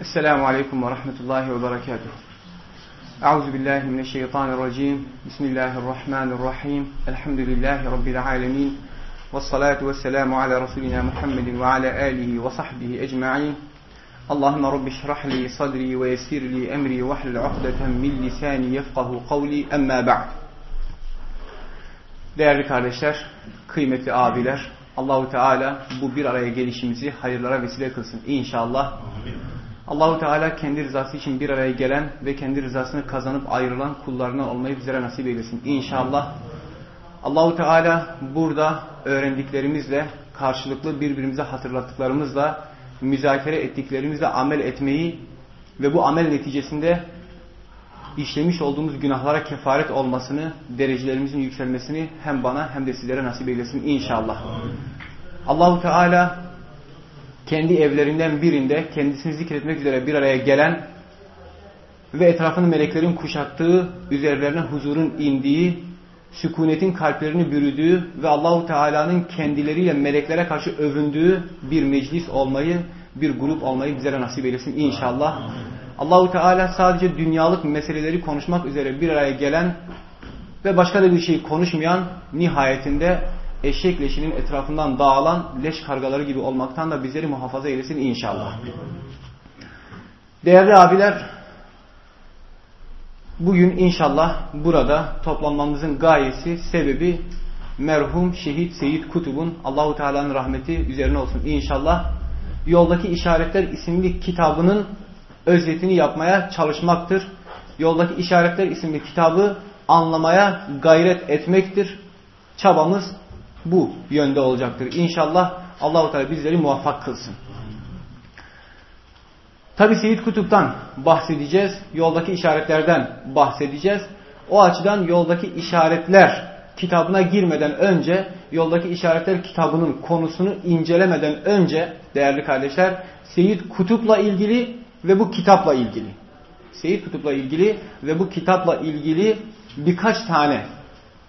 السلام عليكم ورحمة الله وبركاته. أعوذ بالله من الشيطان الرجيم. بسم الله الرحمن الرحيم. الحمد لله رب العالمين. والصلاة والسلام على رسولنا محمد وعلى آله وصحبه أجمعين. اللهم رب اشرح لي صدري ويسر لي أمري واحلل عقدة من لساني يفقه قولي. أما بعد. Değerli kardeşler, kıymetli abiler, Allahu Teala bu bir araya gelişimizi hayırlara vesile kılsın. Inşallah. Amin. Allahu Teala kendi rızası için bir araya gelen ve kendi rızasını kazanıp ayrılan kullarına olmayı bizlere nasip eylesin inşallah. Allahu Teala burada öğrendiklerimizle karşılıklı birbirimize hatırlattıklarımızla müzakere ettiklerimizle amel etmeyi ve bu amel neticesinde işlemiş olduğumuz günahlara kefaret olmasını, derecelerimizin yükselmesini hem bana hem de sizlere nasip eylesin inşallah. Allahu Teala kendi evlerinden birinde kendisini zikretmek üzere bir araya gelen ve etrafını meleklerin kuşattığı, üzerlerine huzurun indiği, sükunetin kalplerini bürüdüğü ve Allahu Teala'nın kendileriyle meleklere karşı övündüğü bir meclis olmayı, bir grup olmayı bizlere nasip eylesin inşallah. Allahu Teala sadece dünyalık meseleleri konuşmak üzere bir araya gelen ve başka da bir şey konuşmayan nihayetinde eşek leşinin etrafından dağılan leş kargaları gibi olmaktan da bizleri muhafaza eylesin inşallah. Değerli abiler, bugün inşallah burada toplanmamızın gayesi, sebebi merhum şehit Seyyid Kutub'un Allahu Teala'nın rahmeti üzerine olsun inşallah. Yoldaki İşaretler isimli kitabının özetini yapmaya çalışmaktır. Yoldaki İşaretler isimli kitabı anlamaya gayret etmektir. Çabamız bu yönde olacaktır. İnşallah Allahu Teala bizleri muvaffak kılsın. Tabi Seyyid Kutup'tan bahsedeceğiz. Yoldaki işaretlerden bahsedeceğiz. O açıdan yoldaki işaretler kitabına girmeden önce, yoldaki işaretler kitabının konusunu incelemeden önce değerli kardeşler, Seyyid Kutup'la ilgili ve bu kitapla ilgili. Seyyid Kutup'la ilgili ve bu kitapla ilgili birkaç tane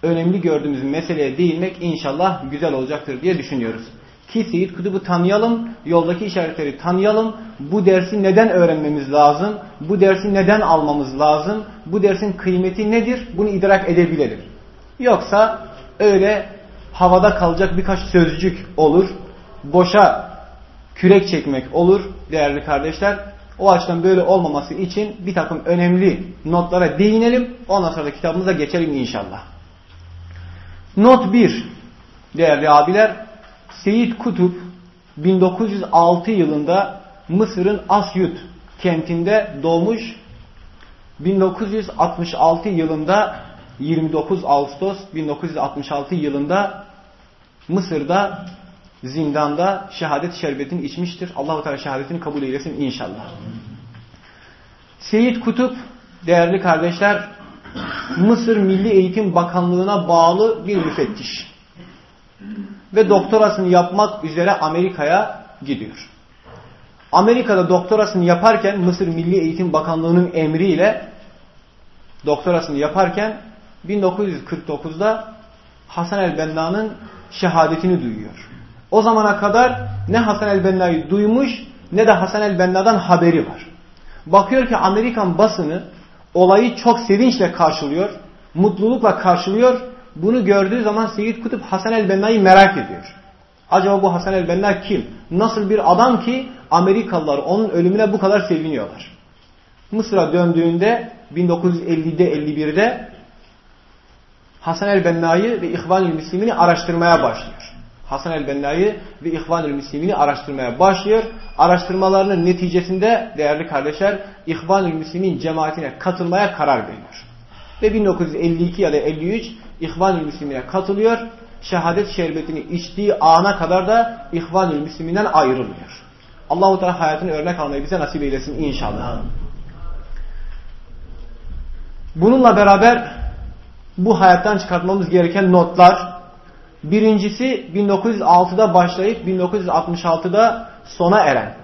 önemli gördüğümüz meseleye değinmek inşallah güzel olacaktır diye düşünüyoruz. Ki Seyyid Kutub'u tanıyalım, yoldaki işaretleri tanıyalım, bu dersi neden öğrenmemiz lazım, bu dersi neden almamız lazım, bu dersin kıymeti nedir, bunu idrak edebilelim. Yoksa öyle havada kalacak birkaç sözcük olur, boşa kürek çekmek olur değerli kardeşler. O açıdan böyle olmaması için bir takım önemli notlara değinelim. Ondan sonra da kitabımıza geçelim inşallah. Not 1 değerli abiler. Seyyid Kutup 1906 yılında Mısır'ın Asyut kentinde doğmuş. 1966 yılında 29 Ağustos 1966 yılında Mısır'da zindanda şehadet şerbetini içmiştir. Allahu Teala şehadetini kabul eylesin inşallah. Seyyid Kutup değerli kardeşler Mısır Milli Eğitim Bakanlığı'na bağlı bir müfettiş. Ve doktorasını yapmak üzere Amerika'ya gidiyor. Amerika'da doktorasını yaparken Mısır Milli Eğitim Bakanlığı'nın emriyle doktorasını yaparken 1949'da Hasan el-Benna'nın şehadetini duyuyor. O zamana kadar ne Hasan el-Benna'yı duymuş ne de Hasan el-Benna'dan haberi var. Bakıyor ki Amerikan basını olayı çok sevinçle karşılıyor, mutlulukla karşılıyor. Bunu gördüğü zaman Seyyid Kutup Hasan el-Benna'yı merak ediyor. Acaba bu Hasan el-Benna kim? Nasıl bir adam ki Amerikalılar onun ölümüne bu kadar seviniyorlar. Mısır'a döndüğünde 1950'de 51'de Hasan el-Benna'yı ve İhvan-ül Müslimini araştırmaya başlıyor. Hasan el-Benna'yı ve İhvan-ül Müslimini araştırmaya başlıyor. Araştırmalarının neticesinde değerli kardeşler İhvan-ül Müslimin cemaatine katılmaya karar veriyor. Ve 1952 ya da 53 İhvan-ül Müslimine katılıyor. Şehadet şerbetini içtiği ana kadar da İhvan-ül Müsliminden ayrılmıyor. Allahu Teala hayatını örnek almayı bize nasip eylesin inşallah. Bununla beraber bu hayattan çıkartmamız gereken notlar birincisi 1906'da başlayıp 1966'da sona eren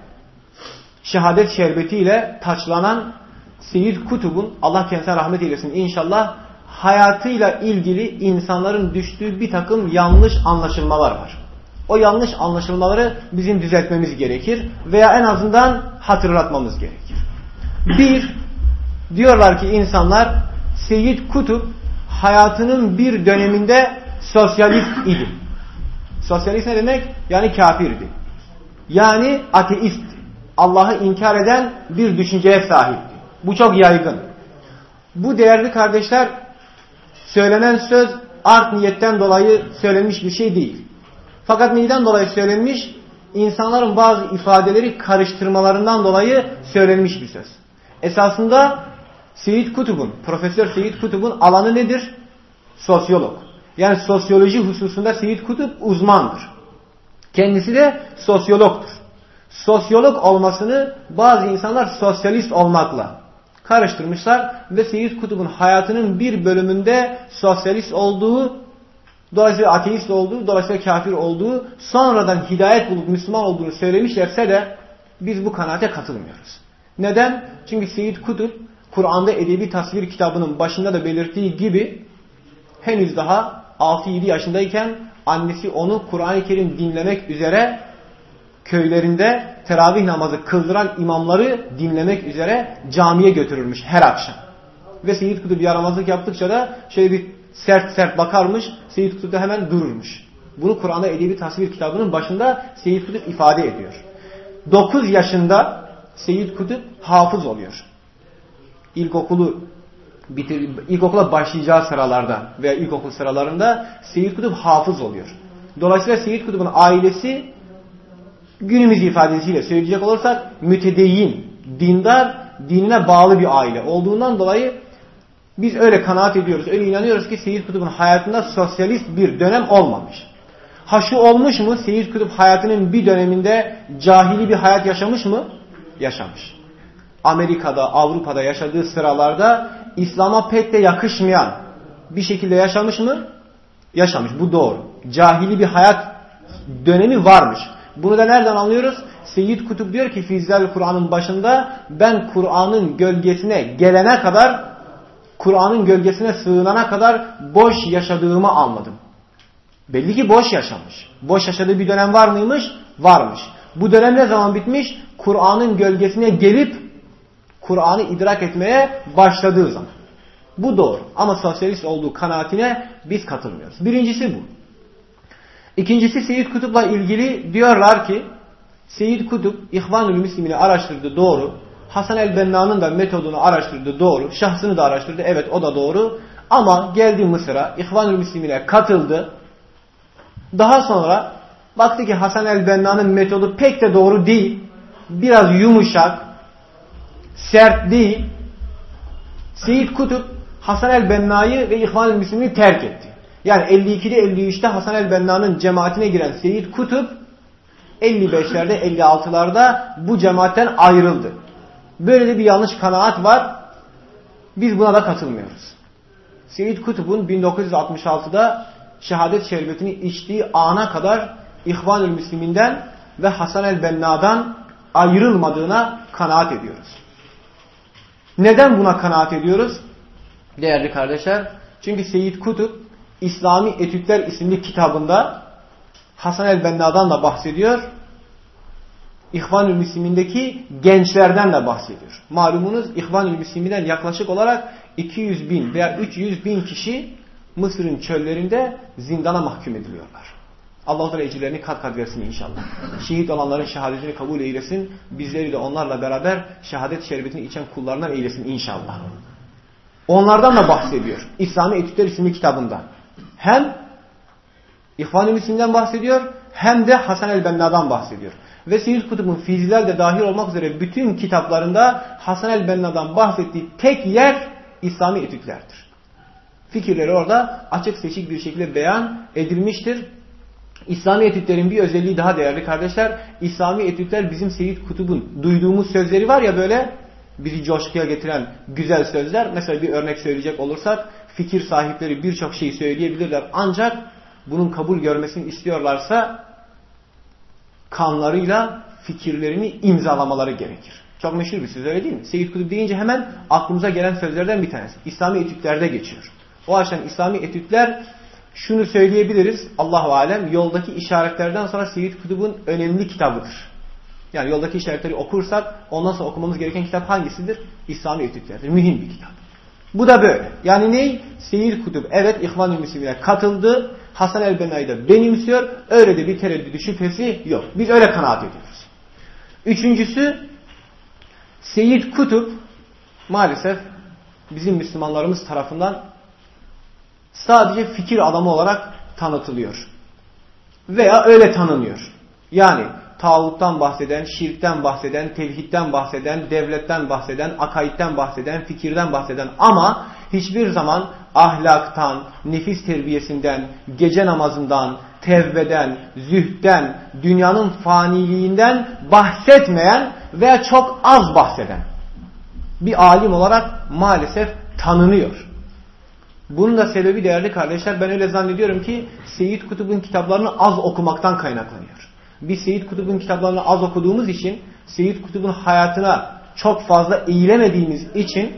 şehadet şerbetiyle taçlanan Seyyid Kutub'un Allah kendisine rahmet eylesin inşallah hayatıyla ilgili insanların düştüğü bir takım yanlış anlaşılmalar var. O yanlış anlaşılmaları bizim düzeltmemiz gerekir veya en azından hatırlatmamız gerekir. Bir, diyorlar ki insanlar Seyyid Kutup hayatının bir döneminde sosyalist idi. Sosyalist ne demek? Yani kafirdi. Yani ateist. Allah'ı inkar eden bir düşünceye sahipti. Bu çok yaygın. Bu değerli kardeşler söylenen söz art niyetten dolayı söylenmiş bir şey değil. Fakat neyden dolayı söylenmiş? İnsanların bazı ifadeleri karıştırmalarından dolayı söylenmiş bir söz. Esasında Seyit Kutub'un, Profesör Seyit Kutub'un alanı nedir? Sosyolog. Yani sosyoloji hususunda Seyit Kutup uzmandır. Kendisi de sosyologtur. Sosyolog olmasını bazı insanlar sosyalist olmakla karıştırmışlar ve Seyyid Kutub'un hayatının bir bölümünde sosyalist olduğu, dolayısıyla ateist olduğu, dolayısıyla kafir olduğu, sonradan hidayet bulup Müslüman olduğunu söylemişlerse de biz bu kanaate katılmıyoruz. Neden? Çünkü Seyyid Kutub Kur'an'da edebi tasvir kitabının başında da belirttiği gibi henüz daha 6-7 yaşındayken annesi onu Kur'an-ı Kerim dinlemek üzere köylerinde teravih namazı kıldıran imamları dinlemek üzere camiye götürürmüş her akşam. Ve Seyyid Kutub yaramazlık yaptıkça da şöyle bir sert sert bakarmış. Seyyid Kutub da hemen dururmuş. Bunu Kur'an'da edebi tasvir kitabının başında Seyyid Kutub ifade ediyor. 9 yaşında Seyyid Kutub hafız oluyor. İlkokulu bitir, ilkokula başlayacağı sıralarda veya ilkokul sıralarında Seyyid Kutub hafız oluyor. Dolayısıyla Seyyid Kutub'un ailesi günümüz ifadesiyle söyleyecek olursak mütedeyyin, dindar, dinine bağlı bir aile olduğundan dolayı biz öyle kanaat ediyoruz, öyle inanıyoruz ki Seyyid Kutub'un hayatında sosyalist bir dönem olmamış. Ha şu olmuş mu? Seyyid Kutup hayatının bir döneminde cahili bir hayat yaşamış mı? Yaşamış. Amerika'da, Avrupa'da yaşadığı sıralarda İslam'a pek de yakışmayan bir şekilde yaşamış mı? Yaşamış. Bu doğru. Cahili bir hayat dönemi varmış. Bunu da nereden anlıyoruz? Seyyid Kutup diyor ki Fizzel Kur'an'ın başında ben Kur'an'ın gölgesine gelene kadar Kur'an'ın gölgesine sığınana kadar boş yaşadığımı anladım. Belli ki boş yaşamış. Boş yaşadığı bir dönem var mıymış? Varmış. Bu dönem ne zaman bitmiş? Kur'an'ın gölgesine gelip Kur'an'ı idrak etmeye başladığı zaman. Bu doğru. Ama sosyalist olduğu kanaatine biz katılmıyoruz. Birincisi bu. İkincisi Seyyid Kutup'la ilgili diyorlar ki Seyyid Kutup İhvanül Müslimini araştırdı doğru. Hasan el-Benna'nın da metodunu araştırdı doğru. Şahsını da araştırdı evet o da doğru. Ama geldi Mısır'a İhvanül Müslimine katıldı. Daha sonra baktı ki Hasan el-Benna'nın metodu pek de doğru değil. Biraz yumuşak, sert değil. Seyyid Kutup Hasan el-Benna'yı ve İhvanül Müslimini terk etti. Yani 52'de 53'te Hasan el-Benna'nın cemaatine giren Seyyid Kutup 55'lerde 56'larda bu cemaatten ayrıldı. Böyle de bir yanlış kanaat var. Biz buna da katılmıyoruz. Seyyid Kutup'un 1966'da şehadet şerbetini içtiği ana kadar İhvanül Müsliminden ve Hasan el-Benna'dan ayrılmadığına kanaat ediyoruz. Neden buna kanaat ediyoruz? Değerli kardeşler, çünkü Seyyid Kutup İslami Etütler isimli kitabında Hasan el-Benna'dan da bahsediyor. İhvan-ül Müslim'indeki gençlerden de bahsediyor. Malumunuz İhvan-ül Müslim'den yaklaşık olarak 200 bin veya 300 bin kişi Mısır'ın çöllerinde zindana mahkum ediliyorlar. Allah da ecirlerini kat kat versin inşallah. Şehit olanların şehadetini kabul eylesin. Bizleri de onlarla beraber şehadet şerbetini içen kullarından eylesin inşallah. Onlardan da bahsediyor. İslami Etütler isimli kitabında. Hem İhvan-ı Müslim'den bahsediyor hem de Hasan el-Benna'dan bahsediyor. Ve Seyyid Kutub'un Fiziler de dahil olmak üzere bütün kitaplarında Hasan el-Benna'dan bahsettiği tek yer İslami etütlerdir. Fikirleri orada açık seçik bir şekilde beyan edilmiştir. İslami etütlerin bir özelliği daha değerli kardeşler. İslami etütler bizim Seyyid Kutub'un duyduğumuz sözleri var ya böyle bizi coşkuya getiren güzel sözler. Mesela bir örnek söyleyecek olursak fikir sahipleri birçok şeyi söyleyebilirler. Ancak bunun kabul görmesini istiyorlarsa kanlarıyla fikirlerini imzalamaları gerekir. Çok meşhur bir söz öyle değil mi? Seyyid Kutub deyince hemen aklımıza gelen sözlerden bir tanesi. İslami etütlerde geçiyor. O açıdan İslami etütler şunu söyleyebiliriz. Allahu alem yoldaki işaretlerden sonra Seyyid Kutub'un önemli kitabıdır. Yani yoldaki işaretleri okursak ondan sonra okumamız gereken kitap hangisidir? İslami etütlerdir. Mühim bir kitap. Bu da böyle. Yani ney? Seyir Kutup. Evet İhvan-ı Müslümin'e katıldı. Hasan el-Bena'yı da benimsiyor. Öyle de bir tereddüdü şüphesi yok. Biz öyle kanaat ediyoruz. Üçüncüsü Seyyid Kutup maalesef bizim Müslümanlarımız tarafından sadece fikir adamı olarak tanıtılıyor. Veya öyle tanınıyor. Yani tağuttan bahseden, şirkten bahseden, tevhidden bahseden, devletten bahseden, akaitten bahseden, fikirden bahseden ama hiçbir zaman ahlaktan, nefis terbiyesinden, gece namazından, tevbeden, zühtten, dünyanın faniliğinden bahsetmeyen veya çok az bahseden bir alim olarak maalesef tanınıyor. Bunun da sebebi değerli kardeşler ben öyle zannediyorum ki Seyyid Kutub'un kitaplarını az okumaktan kaynaklanıyor. Biz Seyyid Kutub'un kitaplarını az okuduğumuz için Seyyid Kutub'un hayatına çok fazla eğilemediğimiz için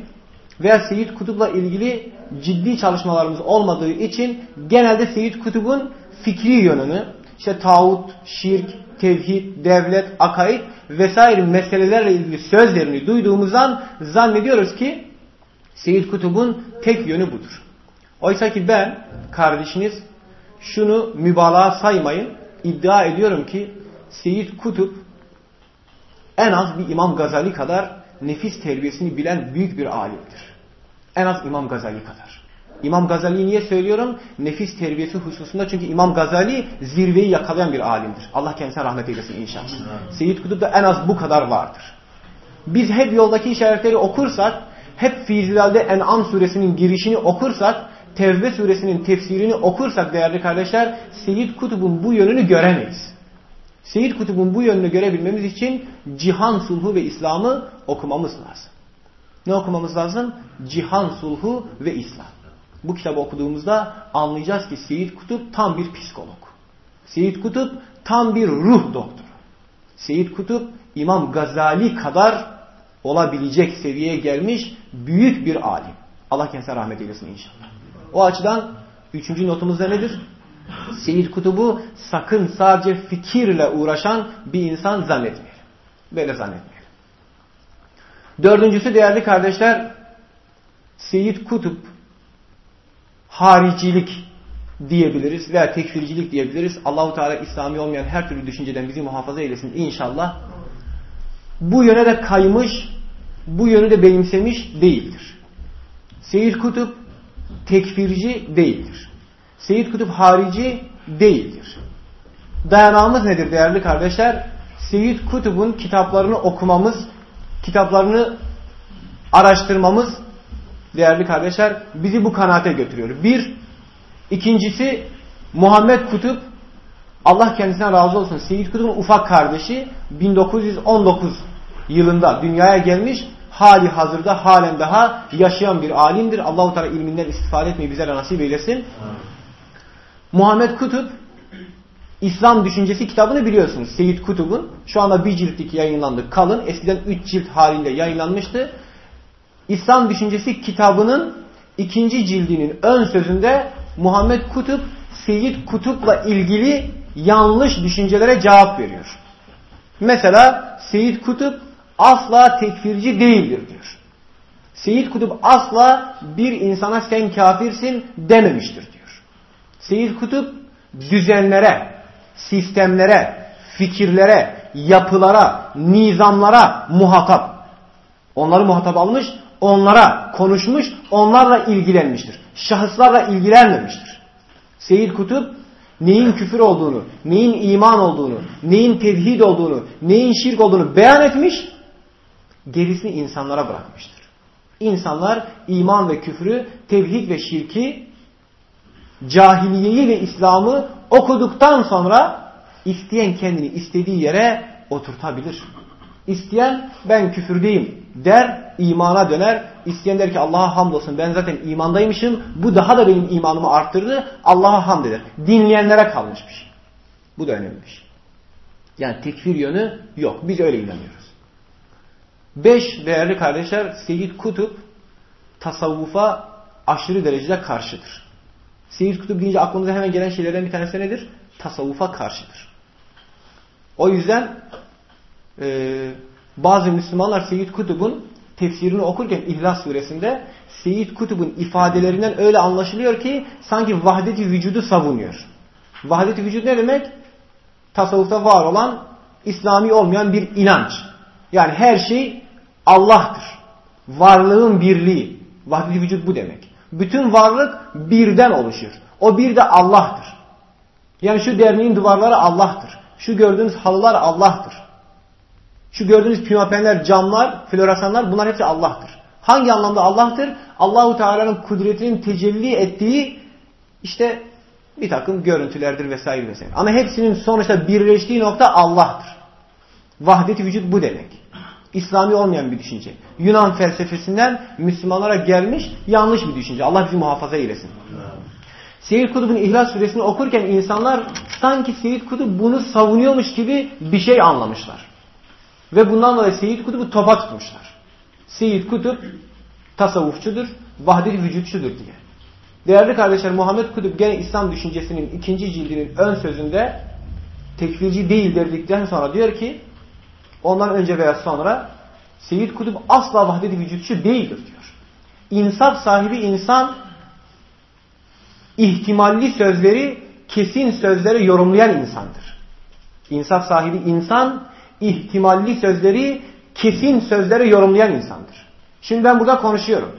veya Seyyid Kutub'la ilgili ciddi çalışmalarımız olmadığı için genelde Seyyid Kutub'un fikri yönünü işte tağut, şirk, tevhid, devlet, akaid vesaire meselelerle ilgili sözlerini duyduğumuzdan zannediyoruz ki Seyyid Kutub'un tek yönü budur. Oysa ki ben kardeşiniz şunu mübalağa saymayın. iddia ediyorum ki Seyyid Kutup en az bir İmam Gazali kadar nefis terbiyesini bilen büyük bir alimdir. En az İmam Gazali kadar. İmam Gazali'yi niye söylüyorum? Nefis terbiyesi hususunda çünkü İmam Gazali zirveyi yakalayan bir alimdir. Allah kendisine rahmet eylesin inşallah. Seyyid Kutup da en az bu kadar vardır. Biz hep yoldaki işaretleri okursak, hep Fizilal'de En'am suresinin girişini okursak, Tevbe suresinin tefsirini okursak değerli kardeşler, Seyyid Kutub'un bu yönünü göremeyiz. Seyyid Kutub'un bu yönünü görebilmemiz için cihan sulhu ve İslam'ı okumamız lazım. Ne okumamız lazım? Cihan sulhu ve İslam. Bu kitabı okuduğumuzda anlayacağız ki Seyyid Kutup tam bir psikolog. Seyyid Kutup tam bir ruh doktoru. Seyyid Kutup İmam Gazali kadar olabilecek seviyeye gelmiş büyük bir alim. Allah kendisine rahmet eylesin inşallah. O açıdan üçüncü notumuz da nedir? Seyyid Kutub'u sakın sadece fikirle uğraşan bir insan zannetmeyelim. Böyle zannetmeyelim. Dördüncüsü değerli kardeşler Seyyid Kutup haricilik diyebiliriz veya tekfircilik diyebiliriz. Allahu Teala İslami olmayan her türlü düşünceden bizi muhafaza eylesin inşallah. Bu yöne de kaymış, bu yönü de benimsemiş değildir. Seyyid Kutup tekfirci değildir. Seyyid Kutup harici değildir. Dayanağımız nedir değerli kardeşler? Seyyid Kutup'un kitaplarını okumamız, kitaplarını araştırmamız değerli kardeşler bizi bu kanaate götürüyor. Bir, ikincisi Muhammed Kutup Allah kendisinden razı olsun. Seyyid Kutup'un ufak kardeşi 1919 yılında dünyaya gelmiş hali hazırda halen daha yaşayan bir alimdir. Allahu Teala ilminden istifade etmeyi bize nasip eylesin. Muhammed Kutup İslam Düşüncesi kitabını biliyorsunuz. Seyyid Kutub'un şu anda bir ciltlik yayınlandı. Kalın. Eskiden üç cilt halinde yayınlanmıştı. İslam Düşüncesi kitabının ikinci cildinin ön sözünde Muhammed Kutup Seyyid Kutup'la ilgili yanlış düşüncelere cevap veriyor. Mesela Seyyid Kutup asla tekfirci değildir diyor. Seyyid Kutup asla bir insana sen kafirsin dememiştir diyor. Seyyid Kutup düzenlere, sistemlere, fikirlere, yapılara, nizamlara muhatap. Onları muhatap almış, onlara konuşmuş, onlarla ilgilenmiştir. Şahıslarla ilgilenmemiştir. Seyyid Kutup neyin küfür olduğunu, neyin iman olduğunu, neyin tevhid olduğunu, neyin şirk olduğunu beyan etmiş, gerisini insanlara bırakmıştır. İnsanlar iman ve küfrü, tevhid ve şirki, cahiliyeyi ve İslam'ı okuduktan sonra isteyen kendini istediği yere oturtabilir. İsteyen ben küfürdeyim der, imana döner. İsteyen der ki Allah'a hamdolsun ben zaten imandaymışım. Bu daha da benim imanımı arttırdı. Allah'a hamd eder. Dinleyenlere kalmış bir şey. Bu da önemli bir şey. Yani tekfir yönü yok. Biz öyle inanıyoruz. Beş değerli kardeşler Seyyid Kutup tasavvufa aşırı derecede karşıdır. Seyyid Kutup deyince aklımıza hemen gelen şeylerden bir tanesi nedir? Tasavvufa karşıdır. O yüzden e, bazı Müslümanlar Seyyid Kutub'un tefsirini okurken İhlas suresinde Seyyid Kutub'un ifadelerinden öyle anlaşılıyor ki sanki vahdeti vücudu savunuyor. Vahdeti vücut ne demek? Tasavvufta var olan İslami olmayan bir inanç. Yani her şey Allah'tır. Varlığın birliği. Vahdeti vücut bu demek. Bütün varlık birden oluşur. O bir de Allah'tır. Yani şu derneğin duvarları Allah'tır. Şu gördüğünüz halılar Allah'tır. Şu gördüğünüz pimapenler, camlar, floresanlar bunlar hepsi Allah'tır. Hangi anlamda Allah'tır? Allahu Teala'nın kudretinin tecelli ettiği işte bir takım görüntülerdir vesaire vesaire. Ama hepsinin sonuçta birleştiği nokta Allah'tır. Vahdeti vücut bu demek. İslami olmayan bir düşünce. Yunan felsefesinden Müslümanlara gelmiş yanlış bir düşünce. Allah bizi muhafaza eylesin. Seyyid Kutub'un İhlas suresini okurken insanlar sanki Seyyid Kutub bunu savunuyormuş gibi bir şey anlamışlar. Ve bundan dolayı Seyyid Kutub'u topa tutmuşlar. Seyyid Kutub tasavvufçudur, vahdet vücutçudur diye. Değerli kardeşler Muhammed Kutub gene İslam düşüncesinin ikinci cildinin ön sözünde tekfirci değil dedikten sonra diyor ki ondan önce veya sonra Seyyid Kutub asla vahdet vücutçu değildir diyor. İnsaf sahibi insan ihtimalli sözleri kesin sözleri yorumlayan insandır. İnsaf sahibi insan ihtimalli sözleri kesin sözleri yorumlayan insandır. Şimdi ben burada konuşuyorum.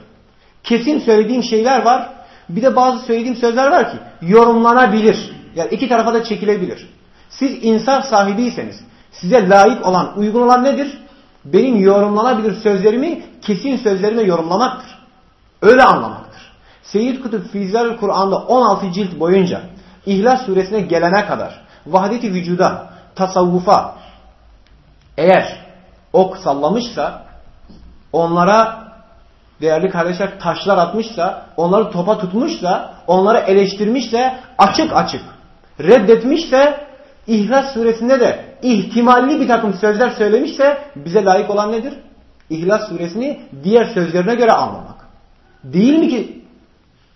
Kesin söylediğim şeyler var. Bir de bazı söylediğim sözler var ki yorumlanabilir. Yani iki tarafa da çekilebilir. Siz insaf sahibiyseniz size layık olan, uygun olan nedir? Benim yorumlanabilir sözlerimi kesin sözlerime yorumlamaktır. Öyle anlamaktır. Seyyid Kutup Fizar Kur'an'da 16 cilt boyunca İhlas suresine gelene kadar vahdeti vücuda, tasavvufa eğer ok sallamışsa onlara değerli kardeşler taşlar atmışsa, onları topa tutmuşsa, onları eleştirmişse, açık açık reddetmişse, İhlas suresinde de ihtimalli bir takım sözler söylemişse bize layık olan nedir? İhlas suresini diğer sözlerine göre anlamak. Değil mi ki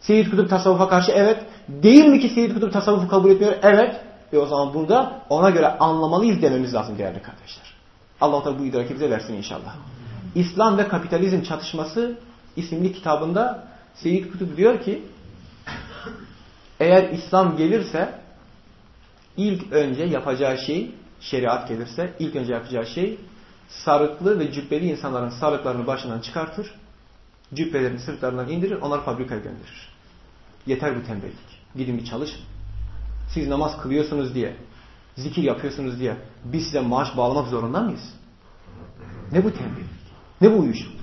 Seyyid Kutup tasavvufa karşı? Evet. Değil mi ki Seyyid Kutup tasavvufu kabul etmiyor? Evet. Ve o zaman burada ona göre anlamalıyız dememiz lazım değerli kardeşler. Allah da bu idraki bize versin inşallah. İslam ve Kapitalizm Çatışması isimli kitabında Seyyid Kutup diyor ki eğer İslam gelirse ilk önce yapacağı şey şeriat gelirse ilk önce yapacağı şey sarıklı ve cübbeli insanların sarıklarını başından çıkartır cübbelerini sırtlarından indirir onları fabrikaya gönderir. Yeter bu tembellik. Gidin bir çalışın. Siz namaz kılıyorsunuz diye zikir yapıyorsunuz diye biz size maaş bağlamak zorunda mıyız? Ne bu tembellik? Ne bu uyuşukluk?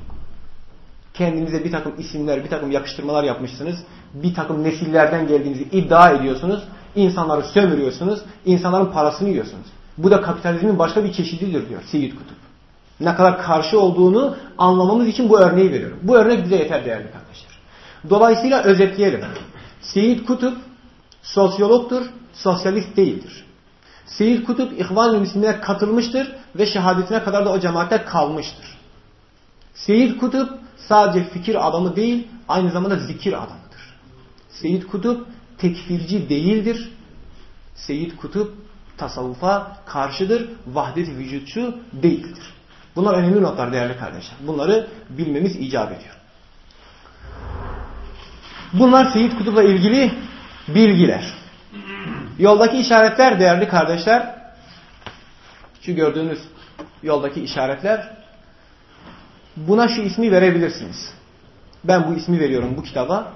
Kendinize bir takım isimler, bir takım yakıştırmalar yapmışsınız. Bir takım nesillerden geldiğinizi iddia ediyorsunuz. İnsanları sömürüyorsunuz. insanların parasını yiyorsunuz. Bu da kapitalizmin başka bir çeşididir diyor Seyyid Kutup. Ne kadar karşı olduğunu anlamamız için bu örneği veriyorum. Bu örnek bize yeter değerli kardeşler. Dolayısıyla özetleyelim. Seyyid Kutup sosyologtur, sosyalist değildir. Seyyid Kutup İhvan-ı Müslümin'e katılmıştır ve şehadetine kadar da o cemaatte kalmıştır. Seyyid Kutup sadece fikir adamı değil, aynı zamanda zikir adamıdır. Seyyid Kutup tekfirci değildir. Seyyid Kutup tasavvufa karşıdır, vahdet vücutçu değildir. Bunlar önemli notlar değerli kardeşler. Bunları bilmemiz icap ediyor. Bunlar Seyyid Kutup'la ilgili bilgiler. Yoldaki işaretler değerli kardeşler, şu gördüğünüz yoldaki işaretler, buna şu ismi verebilirsiniz. Ben bu ismi veriyorum bu kitaba.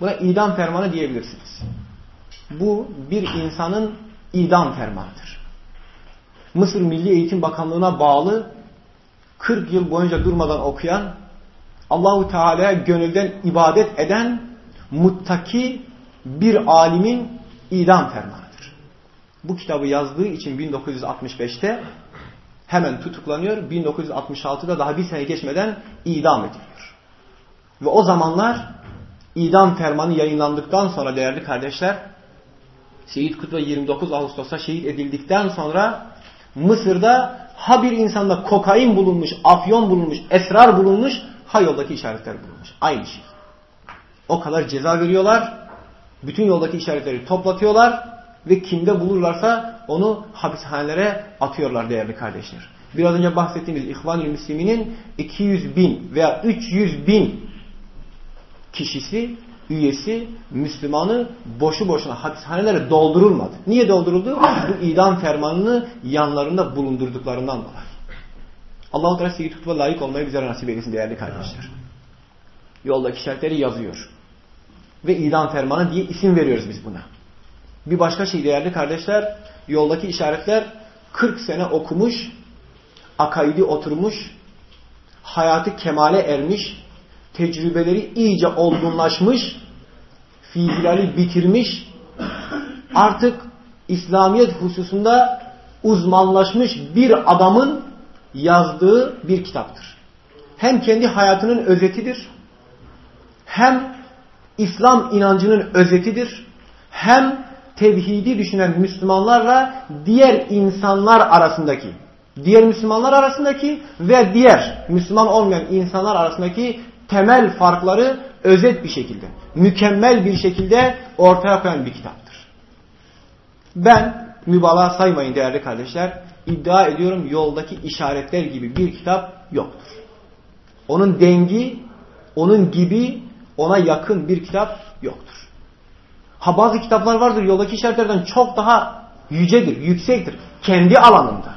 Buna idam fermanı diyebilirsiniz. Bu bir insanın idam fermanıdır. Mısır Milli Eğitim Bakanlığı'na bağlı 40 yıl boyunca durmadan okuyan, Allahu Teala'ya gönülden ibadet eden muttaki bir alimin idam fermanıdır. Bu kitabı yazdığı için 1965'te hemen tutuklanıyor. 1966'da daha bir sene geçmeden idam ediliyor. Ve o zamanlar idam fermanı yayınlandıktan sonra değerli kardeşler Seyyid Kutba 29 Ağustos'ta şehit edildikten sonra Mısır'da ha bir insanda kokain bulunmuş, afyon bulunmuş, esrar bulunmuş, ha yoldaki işaretler bulunmuş. Aynı şey. O kadar ceza veriyorlar. Bütün yoldaki işaretleri toplatıyorlar ve kimde bulurlarsa onu hapishanelere atıyorlar değerli kardeşler. Biraz önce bahsettiğimiz İhvan-ı Müslümin'in 200 bin veya 300 bin kişisi, üyesi, Müslümanı boşu boşuna hapishanelere doldurulmadı. Niye dolduruldu? Bu idam fermanını yanlarında bulundurduklarından dolayı. Allah-u Teala Seyyid Kutub'a layık olmayı bize nasip eylesin değerli kardeşler. Yoldaki şartları yazıyor. Ve idam fermanı diye isim veriyoruz biz buna. Bir başka şey değerli kardeşler, yoldaki işaretler 40 sene okumuş, akaidi oturmuş, hayatı kemale ermiş, tecrübeleri iyice olgunlaşmış, fiilleri bitirmiş, artık İslamiyet hususunda uzmanlaşmış bir adamın yazdığı bir kitaptır. Hem kendi hayatının özetidir, hem İslam inancının özetidir, hem tevhidi düşünen Müslümanlarla diğer insanlar arasındaki, diğer Müslümanlar arasındaki ve diğer Müslüman olmayan insanlar arasındaki temel farkları özet bir şekilde, mükemmel bir şekilde ortaya koyan bir kitaptır. Ben mübalağa saymayın değerli kardeşler, iddia ediyorum yoldaki işaretler gibi bir kitap yoktur. Onun dengi, onun gibi, ona yakın bir kitap yoktur. Ha bazı kitaplar vardır yoldaki işaretlerden çok daha yücedir, yüksektir. Kendi alanında.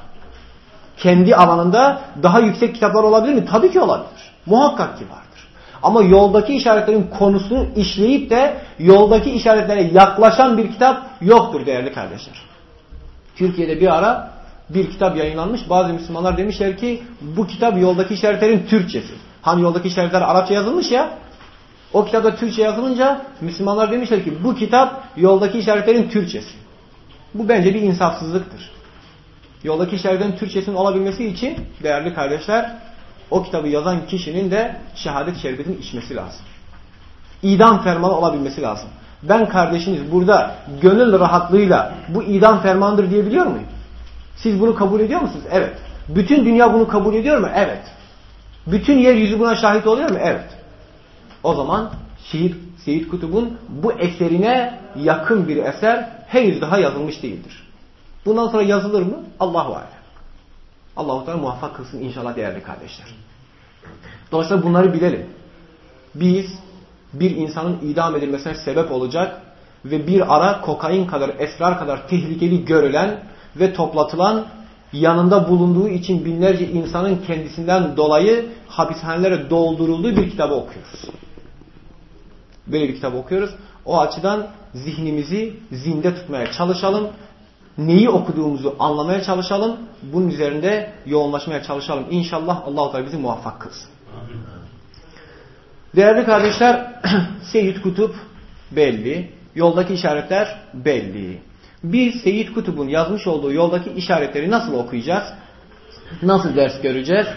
Kendi alanında daha yüksek kitaplar olabilir mi? Tabii ki olabilir. Muhakkak ki vardır. Ama yoldaki işaretlerin konusunu işleyip de yoldaki işaretlere yaklaşan bir kitap yoktur değerli kardeşler. Türkiye'de bir ara bir kitap yayınlanmış. Bazı Müslümanlar demişler ki bu kitap yoldaki işaretlerin Türkçesi. Hani yoldaki işaretler Arapça yazılmış ya. O kitapta Türkçe yazılınca Müslümanlar demişler ki bu kitap yoldaki işaretlerin Türkçesi. Bu bence bir insafsızlıktır. Yoldaki işaretlerin Türkçesinin olabilmesi için değerli kardeşler o kitabı yazan kişinin de şehadet şerbetini içmesi lazım. İdam fermanı olabilmesi lazım. Ben kardeşiniz burada gönül rahatlığıyla bu idam fermandır diyebiliyor muyum? Siz bunu kabul ediyor musunuz? Evet. Bütün dünya bunu kabul ediyor mu? Evet. Bütün yeryüzü buna şahit oluyor mu? Evet. O zaman şiir Seyyid Kutub'un bu eserine yakın bir eser henüz daha yazılmış değildir. Bundan sonra yazılır mı? Allahu Alem. Allah-u Teala muvaffak kılsın inşallah değerli kardeşler. Dolayısıyla bunları bilelim. Biz bir insanın idam edilmesine sebep olacak ve bir ara kokain kadar, esrar kadar tehlikeli görülen ve toplatılan yanında bulunduğu için binlerce insanın kendisinden dolayı hapishanelere doldurulduğu bir kitabı okuyoruz. Böyle bir kitap okuyoruz. O açıdan zihnimizi zinde tutmaya çalışalım. Neyi okuduğumuzu anlamaya çalışalım. Bunun üzerinde yoğunlaşmaya çalışalım. İnşallah Allah-u Teala bizi muvaffak kılsın. Değerli kardeşler, Seyyid Kutup belli. Yoldaki işaretler belli. Biz Seyyid Kutub'un yazmış olduğu yoldaki işaretleri nasıl okuyacağız? Nasıl ders göreceğiz?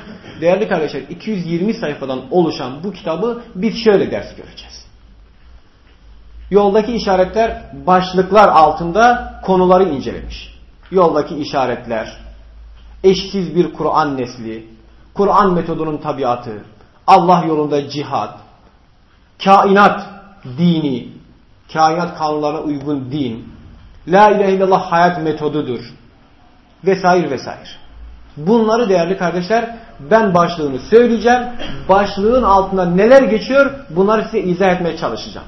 Değerli kardeşler 220 sayfadan oluşan bu kitabı biz şöyle ders göreceğiz. Yoldaki işaretler başlıklar altında konuları incelemiş. Yoldaki işaretler, eşsiz bir Kur'an nesli, Kur'an metodunun tabiatı, Allah yolunda cihat, kainat dini, kainat kanunlarına uygun din, La ilahe illallah hayat metodudur. Vesaire vesaire. Bunları değerli kardeşler ben başlığını söyleyeceğim. Başlığın altında neler geçiyor bunları size izah etmeye çalışacağım.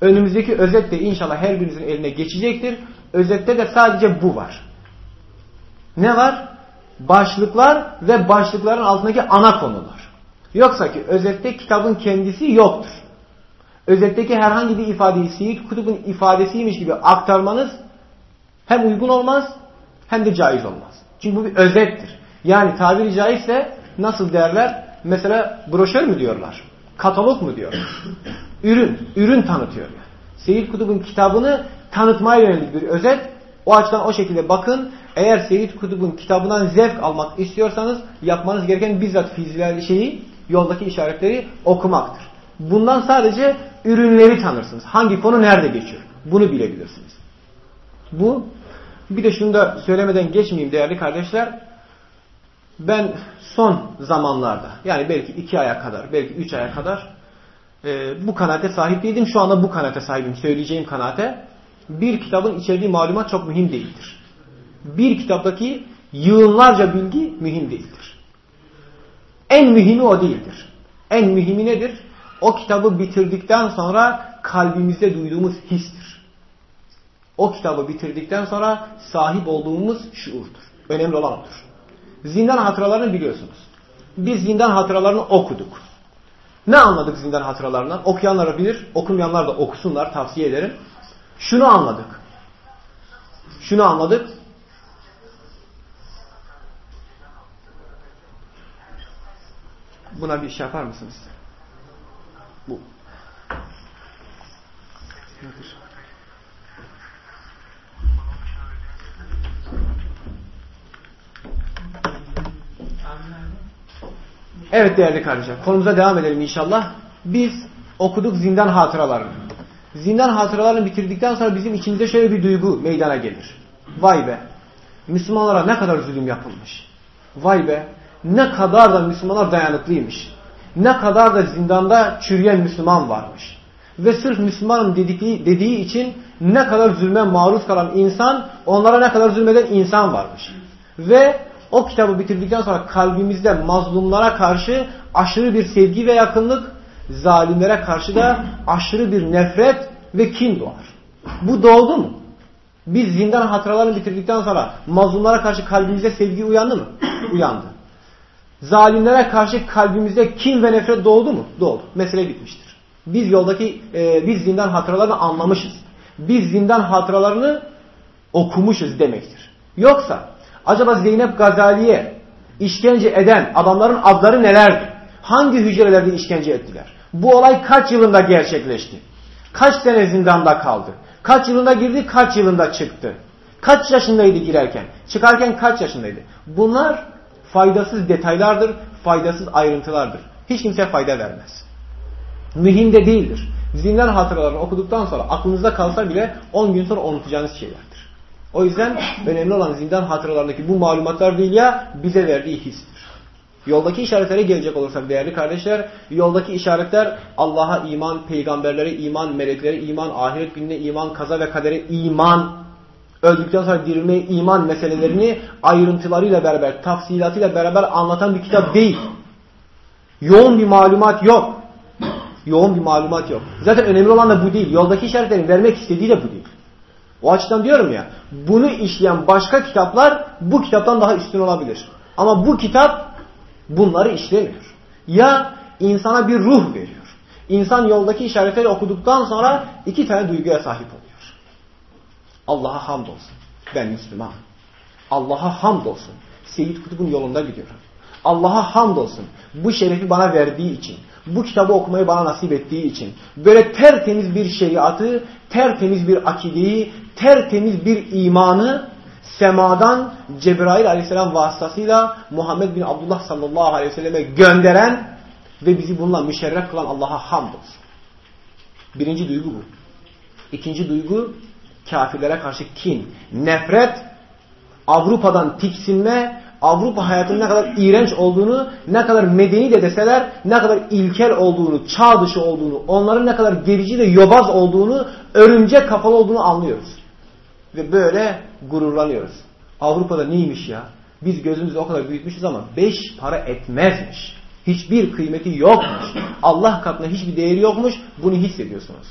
Önümüzdeki özet de inşallah her birinizin eline geçecektir. Özette de sadece bu var. Ne var? Başlıklar ve başlıkların altındaki ana konular. Yoksa ki özette kitabın kendisi yoktur. Özetteki herhangi bir ifadeyi Seyit Kutub'un ifadesiymiş gibi aktarmanız hem uygun olmaz hem de caiz olmaz. Çünkü bu bir özettir. Yani tabiri caizse nasıl derler? Mesela broşür mü diyorlar? Katalog mu diyorlar? Ürün, ürün tanıtıyor yani. Seyyid Kutub'un kitabını tanıtmaya yönelik bir özet. O açıdan o şekilde bakın. Eğer Seyyid Kutub'un kitabından zevk almak istiyorsanız yapmanız gereken bizzat fiziler şeyi, yoldaki işaretleri okumaktır. Bundan sadece ürünleri tanırsınız. Hangi konu nerede geçiyor? Bunu bilebilirsiniz. Bu bir de şunu da söylemeden geçmeyeyim değerli kardeşler. Ben son zamanlarda yani belki iki aya kadar, belki üç aya kadar e, bu kanaate sahip değildim. Şu anda bu kanaate sahibim. Söyleyeceğim kanaate. Bir kitabın içerdiği malumat çok mühim değildir. Bir kitaptaki Yığınlarca bilgi mühim değildir. En mühimi o değildir. En mühimi nedir? O kitabı bitirdikten sonra kalbimizde duyduğumuz histir. O kitabı bitirdikten sonra sahip olduğumuz şuurdur. Önemli olan odur. Zindan hatıralarını biliyorsunuz. Biz zindan hatıralarını okuduk. Ne anladık zindan hatıralarından? Okuyanlar bilir, okumayanlar da okusunlar, tavsiye ederim. Şunu anladık. Şunu anladık. Buna bir şey yapar mısınız? Bu. Nedir? Evet değerli kardeşler konumuza devam edelim inşallah. Biz okuduk zindan hatıralarını. Zindan hatıralarını bitirdikten sonra bizim içimizde şöyle bir duygu meydana gelir. Vay be Müslümanlara ne kadar zulüm yapılmış. Vay be ne kadar da Müslümanlar dayanıklıymış. Ne kadar da zindanda çürüyen Müslüman varmış. Ve sırf Müslümanım dediği, dediği için ne kadar zulme maruz kalan insan, onlara ne kadar zulmeden insan varmış. Ve o kitabı bitirdikten sonra kalbimizde mazlumlara karşı aşırı bir sevgi ve yakınlık, zalimlere karşı da aşırı bir nefret ve kin doğar. Bu doğdu mu? Biz zindan hatıralarını bitirdikten sonra mazlumlara karşı kalbimize sevgi uyandı mı? Uyandı. Zalimlere karşı kalbimizde kin ve nefret doğdu mu? Doğdu. Mesele bitmiştir. Biz yoldaki, e, biz zindan hatıralarını anlamışız. Biz zindan hatıralarını okumuşuz demektir. Yoksa acaba Zeynep Gazali'ye işkence eden adamların adları nelerdi? Hangi hücrelerde işkence ettiler? Bu olay kaç yılında gerçekleşti? Kaç sene zindanda kaldı? Kaç yılında girdi, kaç yılında çıktı? Kaç yaşındaydı girerken? Çıkarken kaç yaşındaydı? Bunlar faydasız detaylardır, faydasız ayrıntılardır. Hiç kimse fayda vermez. Mühim de değildir. Zindan hatıralarını okuduktan sonra aklınızda kalsa bile 10 gün sonra unutacağınız şeylerdir. O yüzden önemli olan zindan hatıralarındaki bu malumatlar değil ya bize verdiği histir. Yoldaki işaretlere gelecek olursak değerli kardeşler, yoldaki işaretler Allah'a iman, peygamberlere iman, meleklere iman, ahiret gününe iman, kaza ve kadere iman, öldükten sonra dirilmeye iman meselelerini ayrıntılarıyla beraber, tafsilatıyla beraber anlatan bir kitap değil. Yoğun bir malumat yok. Yoğun bir malumat yok. Zaten önemli olan da bu değil. Yoldaki işaretlerin vermek istediği de bu değil. O açıdan diyorum ya, bunu işleyen başka kitaplar bu kitaptan daha üstün olabilir. Ama bu kitap bunları işlemiyor. Ya insana bir ruh veriyor. İnsan yoldaki işaretleri okuduktan sonra iki tane duyguya sahip oluyor. Allah'a hamdolsun. Ben Müslüman. Allah'a hamdolsun. Seyyid Kutub'un yolunda gidiyorum. Allah'a hamdolsun. Bu şerefi bana verdiği için, bu kitabı okumayı bana nasip ettiği için, böyle tertemiz bir şeriatı, tertemiz bir akideyi, tertemiz bir imanı semadan Cebrail aleyhisselam vasıtasıyla Muhammed bin Abdullah sallallahu aleyhi ve selleme gönderen ve bizi bununla müşerref kılan Allah'a hamdolsun. Birinci duygu bu. İkinci duygu kafirlere karşı kin, nefret, Avrupa'dan tiksinme, Avrupa hayatının ne kadar iğrenç olduğunu, ne kadar medeni de deseler, ne kadar ilkel olduğunu, çağ dışı olduğunu, onların ne kadar gerici ve yobaz olduğunu, örümcek kafalı olduğunu anlıyoruz. Ve böyle gururlanıyoruz. Avrupa'da neymiş ya? Biz gözümüzü o kadar büyütmüşüz ama beş para etmezmiş. Hiçbir kıymeti yokmuş. Allah katında hiçbir değeri yokmuş. Bunu hissediyorsunuz.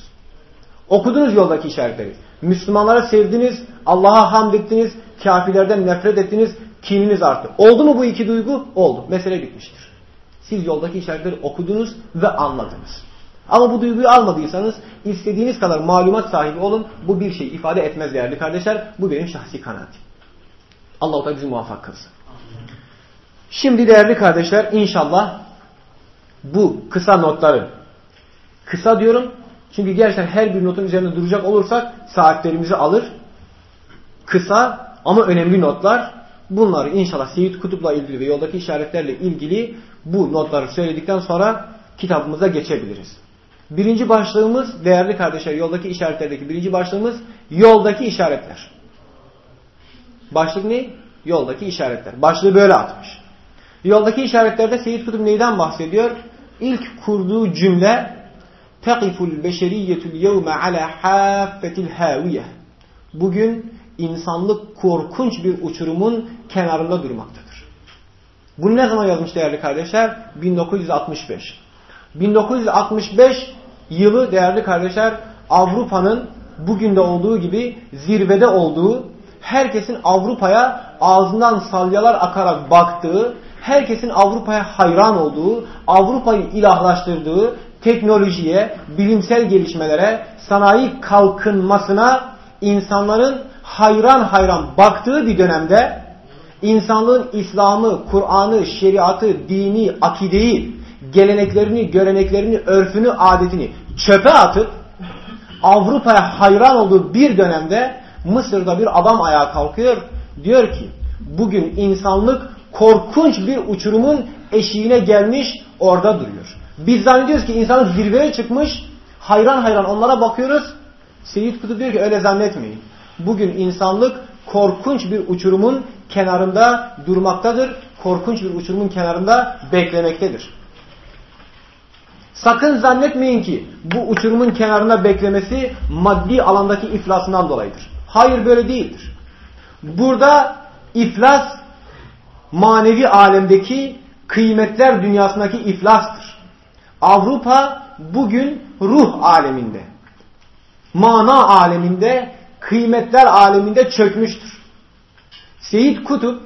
Okudunuz yoldaki işaretleri. Müslümanlara sevdiniz, Allah'a hamd ettiniz, kafirlerden nefret ettiniz, kininiz arttı. Oldu mu bu iki duygu? Oldu. Mesele bitmiştir. Siz yoldaki işaretleri okudunuz ve anladınız. Ama bu duyguyu almadıysanız istediğiniz kadar malumat sahibi olun. Bu bir şey ifade etmez değerli kardeşler. Bu benim şahsi kanaatim. Allah da bizi muvaffak kılsın. Şimdi değerli kardeşler inşallah bu kısa notları kısa diyorum çünkü gerçekten her bir notun üzerinde duracak olursak saatlerimizi alır. Kısa ama önemli notlar. Bunları inşallah Seyyid Kutup'la ilgili ve yoldaki işaretlerle ilgili bu notları söyledikten sonra kitabımıza geçebiliriz. Birinci başlığımız değerli kardeşler yoldaki işaretlerdeki birinci başlığımız yoldaki işaretler. Başlık ne? Yoldaki işaretler. Başlığı böyle atmış. Yoldaki işaretlerde Seyyid Kutup neyden bahsediyor? İlk kurduğu cümle tekiful beşeriyyetul yevme ala haffetil haviye. Bugün insanlık korkunç bir uçurumun kenarında durmaktadır. Bunu ne zaman yazmış değerli kardeşler? 1965. 1965 yılı değerli kardeşler Avrupa'nın bugün de olduğu gibi zirvede olduğu, herkesin Avrupa'ya ağzından salyalar akarak baktığı, herkesin Avrupa'ya hayran olduğu, Avrupa'yı ilahlaştırdığı, teknolojiye, bilimsel gelişmelere, sanayi kalkınmasına insanların hayran hayran baktığı bir dönemde insanlığın İslam'ı, Kur'an'ı, şeriatı, dini, akideyi, geleneklerini, göreneklerini, örfünü, adetini çöpe atıp Avrupa'ya hayran olduğu bir dönemde Mısır'da bir adam ayağa kalkıyor. Diyor ki bugün insanlık korkunç bir uçurumun eşiğine gelmiş orada duruyor. Biz zannediyoruz ki insanlık zirveye çıkmış hayran hayran onlara bakıyoruz. Seyyid Kutu diyor ki öyle zannetmeyin. Bugün insanlık korkunç bir uçurumun kenarında durmaktadır. Korkunç bir uçurumun kenarında beklemektedir. Sakın zannetmeyin ki bu uçurumun kenarında beklemesi maddi alandaki iflasından dolayıdır. Hayır böyle değildir. Burada iflas manevi alemdeki kıymetler dünyasındaki iflastır. Avrupa bugün ruh aleminde, mana aleminde, kıymetler aleminde çökmüştür. Seyyid Kutup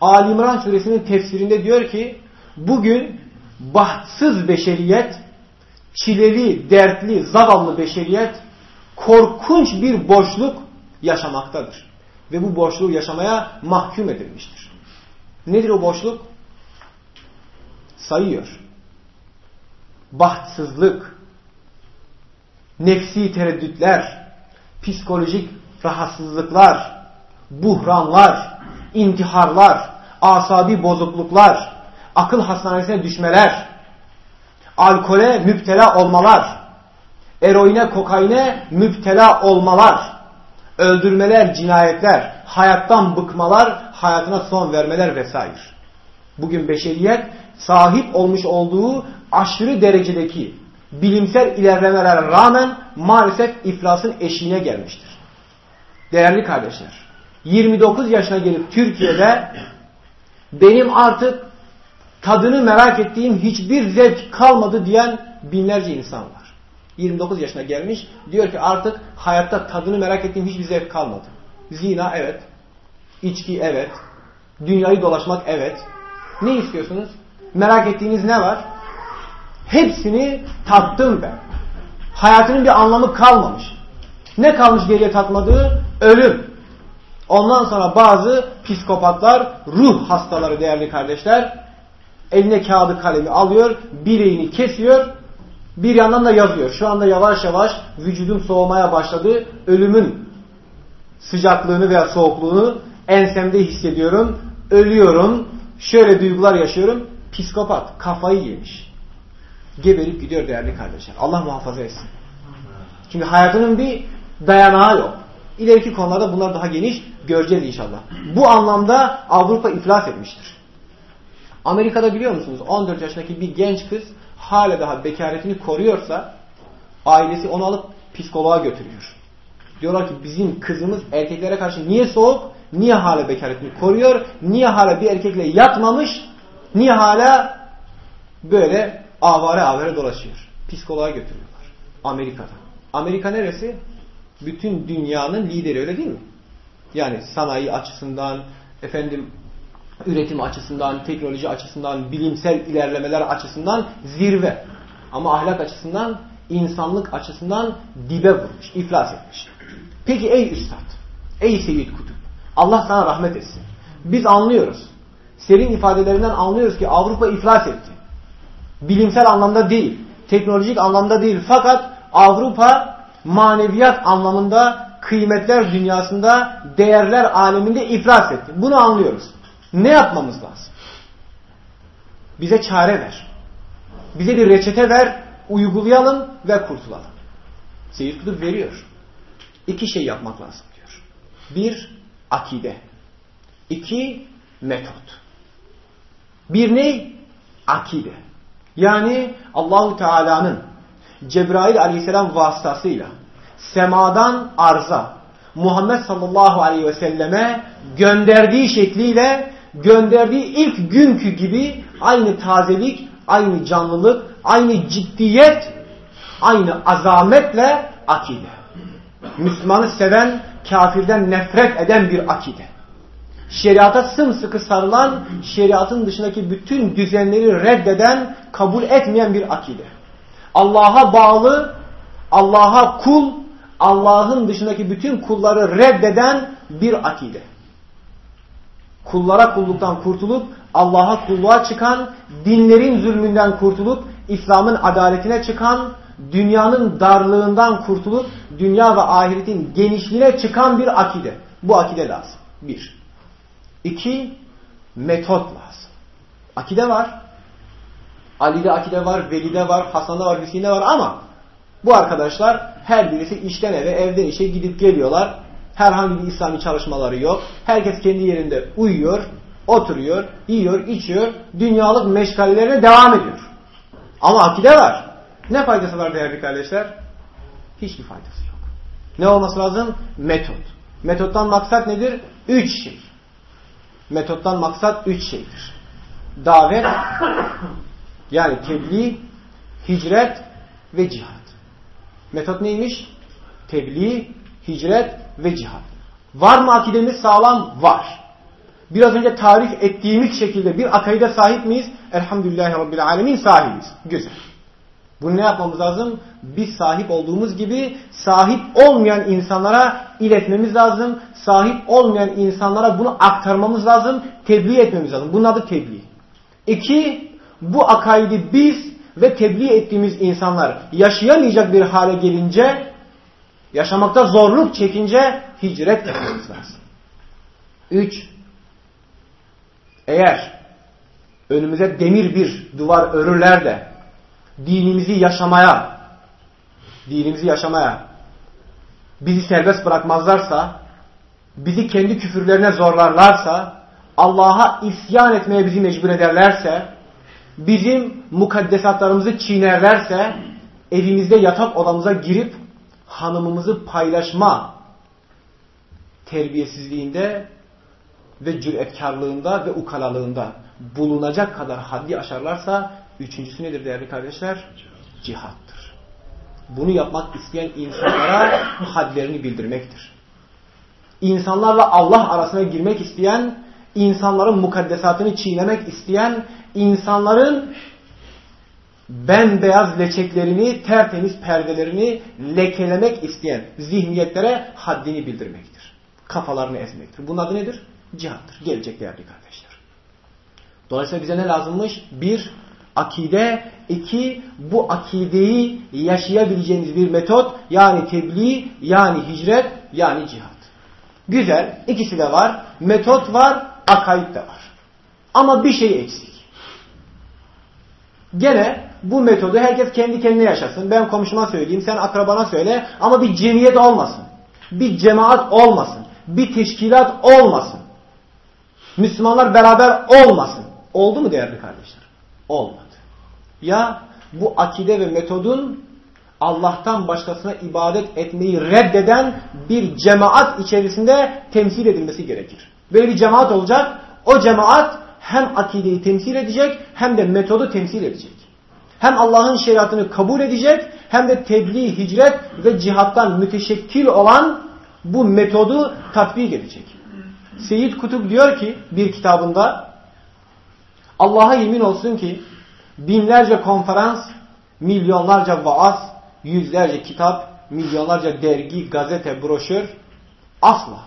Ali İmran suresinin tefsirinde diyor ki bugün bahtsız beşeriyet, çileli, dertli, zavallı beşeriyet korkunç bir boşluk yaşamaktadır. Ve bu boşluğu yaşamaya mahkum edilmiştir. Nedir o boşluk? Sayıyor. Bahtsızlık, nefsi tereddütler, psikolojik rahatsızlıklar, buhranlar, intiharlar, asabi bozukluklar, akıl hastanesine düşmeler, alkole müptela olmalar, eroine, kokaine müptela olmalar, öldürmeler, cinayetler, hayattan bıkmalar, hayatına son vermeler vesaire. Bugün beşeriyet sahip olmuş olduğu aşırı derecedeki bilimsel ilerlemelere rağmen maalesef iflasın eşiğine gelmiştir. Değerli kardeşler, 29 yaşına gelip Türkiye'de benim artık tadını merak ettiğim hiçbir zevk kalmadı diyen binlerce insan var. 29 yaşına gelmiş diyor ki artık hayatta tadını merak ettiğim hiçbir zevk kalmadı. Zina evet, içki evet, dünyayı dolaşmak evet. Ne istiyorsunuz? Merak ettiğiniz ne var? Hepsini tattım ben. Hayatının bir anlamı kalmamış. Ne kalmış geriye tatmadığı? Ölüm. Ondan sonra bazı psikopatlar, ruh hastaları değerli kardeşler, eline kağıdı kalemi alıyor, bileğini kesiyor, bir yandan da yazıyor. Şu anda yavaş yavaş vücudum soğumaya başladı. Ölümün sıcaklığını veya soğukluğunu ensemde hissediyorum. Ölüyorum. Şöyle duygular yaşıyorum. Psikopat. Kafayı yemiş. Geberip gidiyor değerli kardeşler. Allah muhafaza etsin. Çünkü hayatının bir dayanağı yok. İleriki konularda bunlar daha geniş göreceğiz inşallah. Bu anlamda Avrupa iflas etmiştir. Amerika'da biliyor musunuz 14 yaşındaki bir genç kız hala daha bekaretini koruyorsa ailesi onu alıp psikoloğa götürüyor. Diyorlar ki bizim kızımız erkeklere karşı niye soğuk, niye hala bekaretini koruyor, niye hala bir erkekle yatmamış, niye hala böyle avare avare dolaşıyor. Psikoloğa götürüyorlar. Amerika'da. Amerika neresi? Bütün dünyanın lideri öyle değil mi? Yani sanayi açısından, efendim üretim açısından, teknoloji açısından, bilimsel ilerlemeler açısından zirve. Ama ahlak açısından, insanlık açısından dibe vurmuş, iflas etmiş. Peki ey üstad, ey Seyyid Kutup, Allah sana rahmet etsin. Biz anlıyoruz. Senin ifadelerinden anlıyoruz ki Avrupa iflas etti. Bilimsel anlamda değil, teknolojik anlamda değil. Fakat Avrupa maneviyat anlamında, kıymetler dünyasında, değerler aleminde iflas etti. Bunu anlıyoruz. Ne yapmamız lazım? Bize çare ver. Bize bir reçete ver, uygulayalım ve kurtulalım. Seyyid Kutup veriyor. İki şey yapmak lazım diyor. Bir, akide. İki, metot. Bir ne? Akide. Yani Allahu Teala'nın Cebrail aleyhisselam vasıtasıyla semadan arza Muhammed sallallahu aleyhi ve selleme gönderdiği şekliyle gönderdiği ilk günkü gibi aynı tazelik, aynı canlılık, aynı ciddiyet, aynı azametle akide. Müslümanı seven, kafirden nefret eden bir akide. Şeriata sımsıkı sarılan, şeriatın dışındaki bütün düzenleri reddeden, kabul etmeyen bir akide. Allah'a bağlı, Allah'a kul, Allah'ın dışındaki bütün kulları reddeden bir akide. Kullara kulluktan kurtulup Allah'a kulluğa çıkan, dinlerin zulmünden kurtulup İslam'ın adaletine çıkan, dünyanın darlığından kurtulup dünya ve ahiretin genişliğine çıkan bir akide. Bu akide lazım. Bir. İki, metot lazım. Akide var. Ali'de akide var, Veli'de var, Hasan'da var, Hüseyin'de var ama bu arkadaşlar her birisi işten eve, evden işe gidip geliyorlar. Herhangi bir İslami çalışmaları yok. Herkes kendi yerinde uyuyor, oturuyor, yiyor, içiyor, dünyalık meşgallerine devam ediyor. Ama akide var. Ne faydası var değerli kardeşler? Hiçbir faydası yok. Ne olması lazım? Metot. Metottan maksat nedir? Üç şey. Metottan maksat üç şeydir. Davet, yani tebliğ, hicret ve cihat. Metot neymiş? Tebliğ, hicret ve cihat. Var mı akidemiz sağlam? Var. Biraz önce tarif ettiğimiz şekilde bir akaide sahip miyiz? Elhamdülillahi Rabbil Alemin sahibiz. Güzel. Bunu ne yapmamız lazım? Biz sahip olduğumuz gibi sahip olmayan insanlara iletmemiz lazım. Sahip olmayan insanlara bunu aktarmamız lazım. Tebliğ etmemiz lazım. Bunun adı tebliğ. İki, bu akaidi biz ve tebliğ ettiğimiz insanlar yaşayamayacak bir hale gelince, yaşamakta zorluk çekince hicret etmemiz lazım. Üç, eğer önümüze demir bir duvar örürler de dinimizi yaşamaya dinimizi yaşamaya bizi serbest bırakmazlarsa bizi kendi küfürlerine zorlarlarsa Allah'a isyan etmeye bizi mecbur ederlerse bizim mukaddesatlarımızı çiğnerlerse evimizde yatak odamıza girip hanımımızı paylaşma terbiyesizliğinde ve cüretkarlığında ve ukalalığında bulunacak kadar haddi aşarlarsa üçüncüsü nedir değerli kardeşler? Cihattır. Bunu yapmak isteyen insanlara hadlerini bildirmektir. İnsanlarla Allah arasına girmek isteyen, insanların mukaddesatını çiğnemek isteyen, insanların bembeyaz leçeklerini, tertemiz perdelerini lekelemek isteyen zihniyetlere haddini bildirmektir. Kafalarını ezmektir. Bunun adı nedir? Cihattır. Gelecek değerli kardeşler. Dolayısıyla bize ne lazımmış? Bir, akide. iki bu akideyi yaşayabileceğimiz bir metot. Yani tebliğ, yani hicret, yani cihat. Güzel. ikisi de var. Metot var, akaid de var. Ama bir şey eksik. Gene bu metodu herkes kendi kendine yaşasın. Ben komşuma söyleyeyim, sen akrabana söyle ama bir cemiyet olmasın. Bir cemaat olmasın. Bir teşkilat olmasın. Müslümanlar beraber olmasın. Oldu mu değerli kardeşler? Olmadı. Ya bu akide ve metodun Allah'tan başkasına ibadet etmeyi reddeden bir cemaat içerisinde temsil edilmesi gerekir. Böyle bir cemaat olacak. O cemaat hem akideyi temsil edecek hem de metodu temsil edecek. Hem Allah'ın şeriatını kabul edecek hem de tebliğ, hicret ve cihattan müteşekkil olan bu metodu tatbik edecek. Seyyid Kutup diyor ki bir kitabında Allah'a yemin olsun ki binlerce konferans, milyonlarca vaaz, yüzlerce kitap, milyonlarca dergi, gazete, broşür asla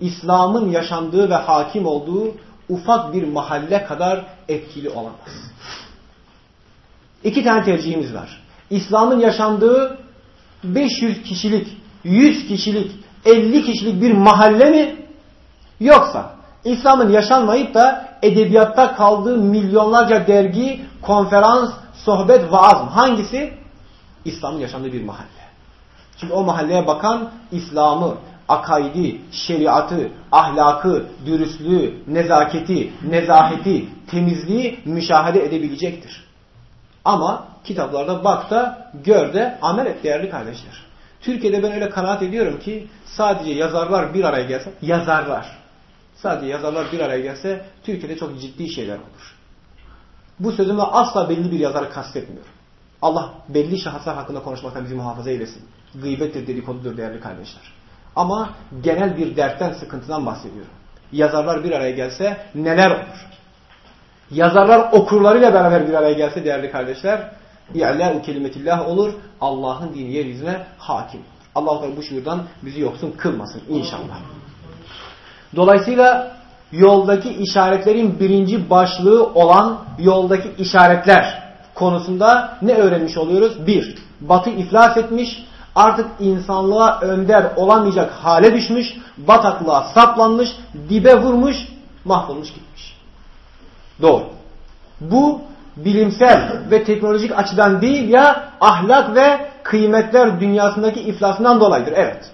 İslam'ın yaşandığı ve hakim olduğu ufak bir mahalle kadar etkili olamaz. İki tane tercihimiz var. İslam'ın yaşandığı 500 kişilik, 100 kişilik, 50 kişilik bir mahalle mi? Yoksa İslam'ın yaşanmayıp da edebiyatta kaldığı milyonlarca dergi, konferans, sohbet, vaaz mı? Hangisi? İslam'ın yaşandığı bir mahalle. Çünkü o mahalleye bakan İslam'ı, akaidi, şeriatı, ahlakı, dürüstlüğü, nezaketi, nezaheti, temizliği müşahede edebilecektir. Ama kitaplarda bak da gör de amel et değerli kardeşler. Türkiye'de ben öyle kanaat ediyorum ki sadece yazarlar bir araya gelse, yazarlar, sadece yazarlar bir araya gelse Türkiye'de çok ciddi şeyler olur. Bu sözümle asla belli bir yazarı kastetmiyorum. Allah belli şahıslar hakkında konuşmaktan bizi muhafaza eylesin. Gıybettir, dedikodudur değerli kardeşler. Ama genel bir dertten, sıkıntıdan bahsediyorum. Yazarlar bir araya gelse neler olur? Yazarlar okurlarıyla beraber bir araya gelse değerli kardeşler, İ'lâ'u kelimetillah olur, Allah'ın dini yeryüzüne hakim olur. Allah bu şuurdan bizi yoksun kılmasın inşallah. Dolayısıyla yoldaki işaretlerin birinci başlığı olan yoldaki işaretler konusunda ne öğrenmiş oluyoruz? Bir, batı iflas etmiş, artık insanlığa önder olamayacak hale düşmüş, bataklığa saplanmış, dibe vurmuş, mahvolmuş gitmiş. Doğru. Bu bilimsel ve teknolojik açıdan değil ya ahlak ve kıymetler dünyasındaki iflasından dolayıdır. Evet.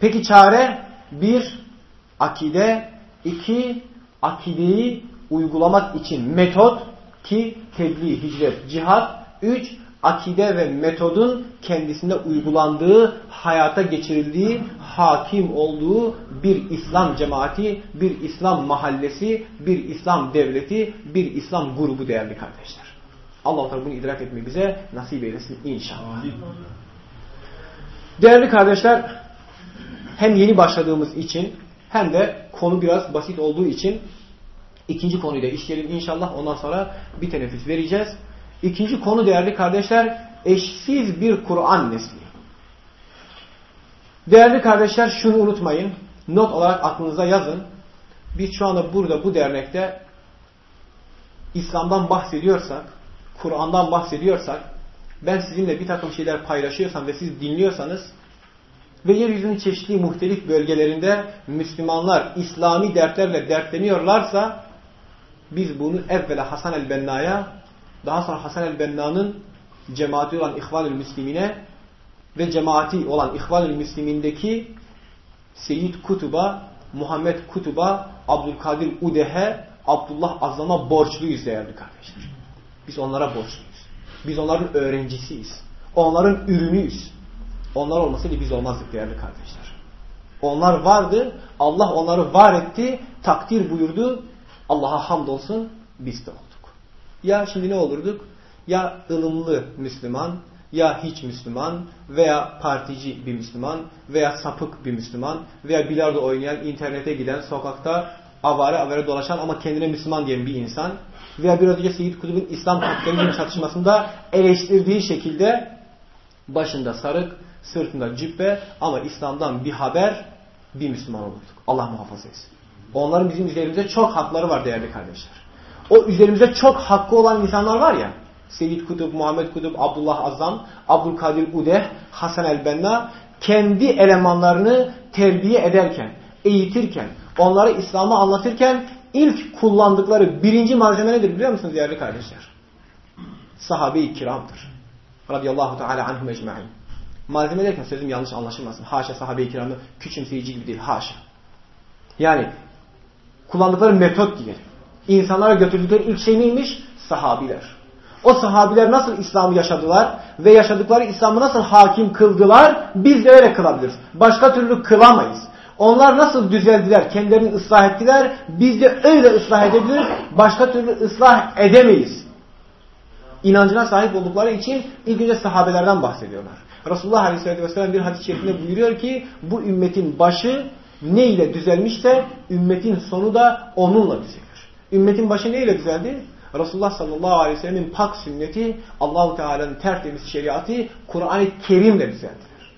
Peki çare? Bir, akide. iki akideyi uygulamak için metot ki tebliğ, hicret, cihat. Üç, akide ve metodun kendisinde uygulandığı, hayata geçirildiği, hakim olduğu bir İslam cemaati, bir İslam mahallesi, bir İslam devleti, bir İslam grubu değerli kardeşler. Allah Teala bunu idrak etmeyi bize nasip eylesin inşallah. Değerli kardeşler, hem yeni başladığımız için hem de konu biraz basit olduğu için ikinci konuyu da işleyelim inşallah. Ondan sonra bir teneffüs vereceğiz. İkinci konu değerli kardeşler, eşsiz bir Kur'an nesli. Değerli kardeşler şunu unutmayın. Not olarak aklınıza yazın. Biz şu anda burada bu dernekte İslam'dan bahsediyorsak, Kur'an'dan bahsediyorsak, ben sizinle bir takım şeyler paylaşıyorsam ve siz dinliyorsanız ve yeryüzünün çeşitli muhtelif bölgelerinde Müslümanlar İslami dertlerle dertleniyorlarsa biz bunu evvela Hasan el-Benna'ya daha sonra Hasan el-Benna'nın cemaati olan İhvan-ül Müslimine ve cemaati olan İhvan-ül Müslimindeki Seyyid Kutub'a, Muhammed Kutub'a, Abdülkadir Udehe, Abdullah Azam'a borçluyuz değerli kardeşler. Biz onlara borçluyuz. Biz onların öğrencisiyiz. Onların ürünüyüz. Onlar olmasaydı biz olmazdık değerli kardeşler. Onlar vardı. Allah onları var etti. Takdir buyurdu. Allah'a hamdolsun biz de olduk. Ya şimdi ne olurduk? Ya ılımlı Müslüman, ya hiç Müslüman veya partici bir Müslüman veya sapık bir Müslüman veya bilardo oynayan, internete giden, sokakta avare avare dolaşan ama kendine Müslüman diyen bir insan veya biraz önce Seyyid Kutub'un İslam kapitalizm çatışmasında eleştirdiği şekilde başında sarık, sırtında cübbe ama İslam'dan bir haber bir Müslüman olurduk. Allah muhafaza etsin. Onların bizim üzerimize çok hakları var değerli kardeşler. O üzerimize çok hakkı olan insanlar var ya, Seyyid Kutub, Muhammed Kutub, Abdullah Azam, Abdülkadir Udeh, Hasan el-Benna kendi elemanlarını terbiye ederken, eğitirken, onlara İslam'ı anlatırken ilk kullandıkları birinci malzeme nedir biliyor musunuz değerli kardeşler? Sahabe-i kiramdır. Radiyallahu teala anhum ecma'in. Malzeme derken sözüm yanlış anlaşılmasın. Haşa sahabe-i kiramı küçümseyici gibi değil. Haşa. Yani kullandıkları metot diye. İnsanlara götürdükleri ilk şey neymiş? Sahabiler. O sahabiler nasıl İslam'ı yaşadılar ve yaşadıkları İslam'ı nasıl hakim kıldılar biz de öyle kılabiliriz. Başka türlü kılamayız. Onlar nasıl düzeldiler, kendilerini ıslah ettiler, biz de öyle ıslah edebiliriz, başka türlü ıslah edemeyiz. İnancına sahip oldukları için ilk önce sahabelerden bahsediyorlar. Resulullah Aleyhisselatü Vesselam bir hadis-i şerifinde buyuruyor ki, bu ümmetin başı ne ile düzelmişse, ümmetin sonu da onunla düzelir. Ümmetin başı ne ile düzeldi? Resulullah sallallahu aleyhi ve sellemin pak sünneti, Allahu Teala'nın tertemiz şeriatı, Kur'an-ı Kerim'le düzeltilir.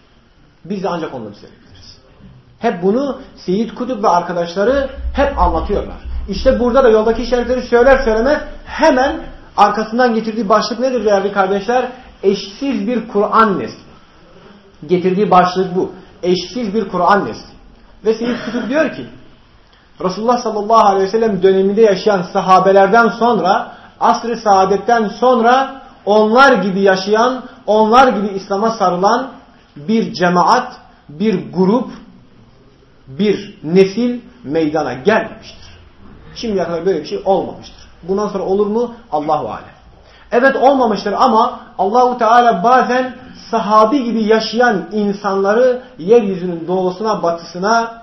Biz de ancak onunla düzeltebiliriz. Hep bunu Seyyid Kutup ve arkadaşları hep anlatıyorlar. İşte burada da yoldaki işaretleri söyler söylemez hemen arkasından getirdiği başlık nedir değerli kardeşler? Eşsiz bir Kur'an nesli. Getirdiği başlık bu. Eşsiz bir Kur'an nesli. Ve Seyyid Kutup diyor ki Resulullah sallallahu aleyhi ve sellem döneminde yaşayan sahabelerden sonra asr-ı saadetten sonra onlar gibi yaşayan, onlar gibi İslam'a sarılan bir cemaat, bir grup, bir nesil meydana gelmemiştir. Şimdiye kadar böyle bir şey olmamıştır. Bundan sonra olur mu? Allahu alem. Evet olmamıştır ama Allahu Teala bazen sahabi gibi yaşayan insanları yeryüzünün doğusuna batısına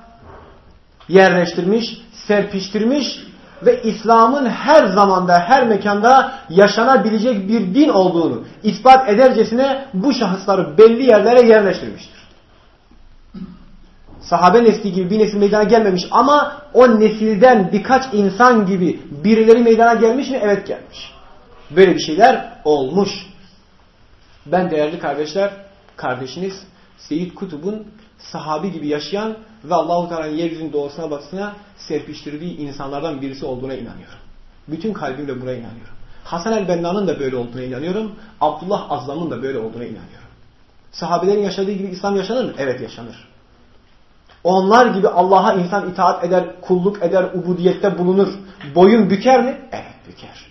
yerleştirmiş, serpiştirmiş ve İslam'ın her zamanda, her mekanda yaşanabilecek bir din olduğunu ispat edercesine bu şahısları belli yerlere yerleştirmiştir. Sahabe nesli gibi bir nesil meydana gelmemiş ama o nesilden birkaç insan gibi birileri meydana gelmiş mi? Evet gelmiş. Böyle bir şeyler olmuş. Ben değerli kardeşler, kardeşiniz Seyyid Kutub'un sahabi gibi yaşayan ve Allahu Teala'nın yeryüzünün doğusuna batısına serpiştirdiği insanlardan birisi olduğuna inanıyorum. Bütün kalbimle buna inanıyorum. Hasan el-Benna'nın da böyle olduğuna inanıyorum. Abdullah Azlam'ın da böyle olduğuna inanıyorum. Sahabelerin yaşadığı gibi İslam yaşanır mı? Evet yaşanır. Onlar gibi Allah'a insan itaat eder, kulluk eder, ubudiyette bulunur. Boyun büker mi? Evet büker.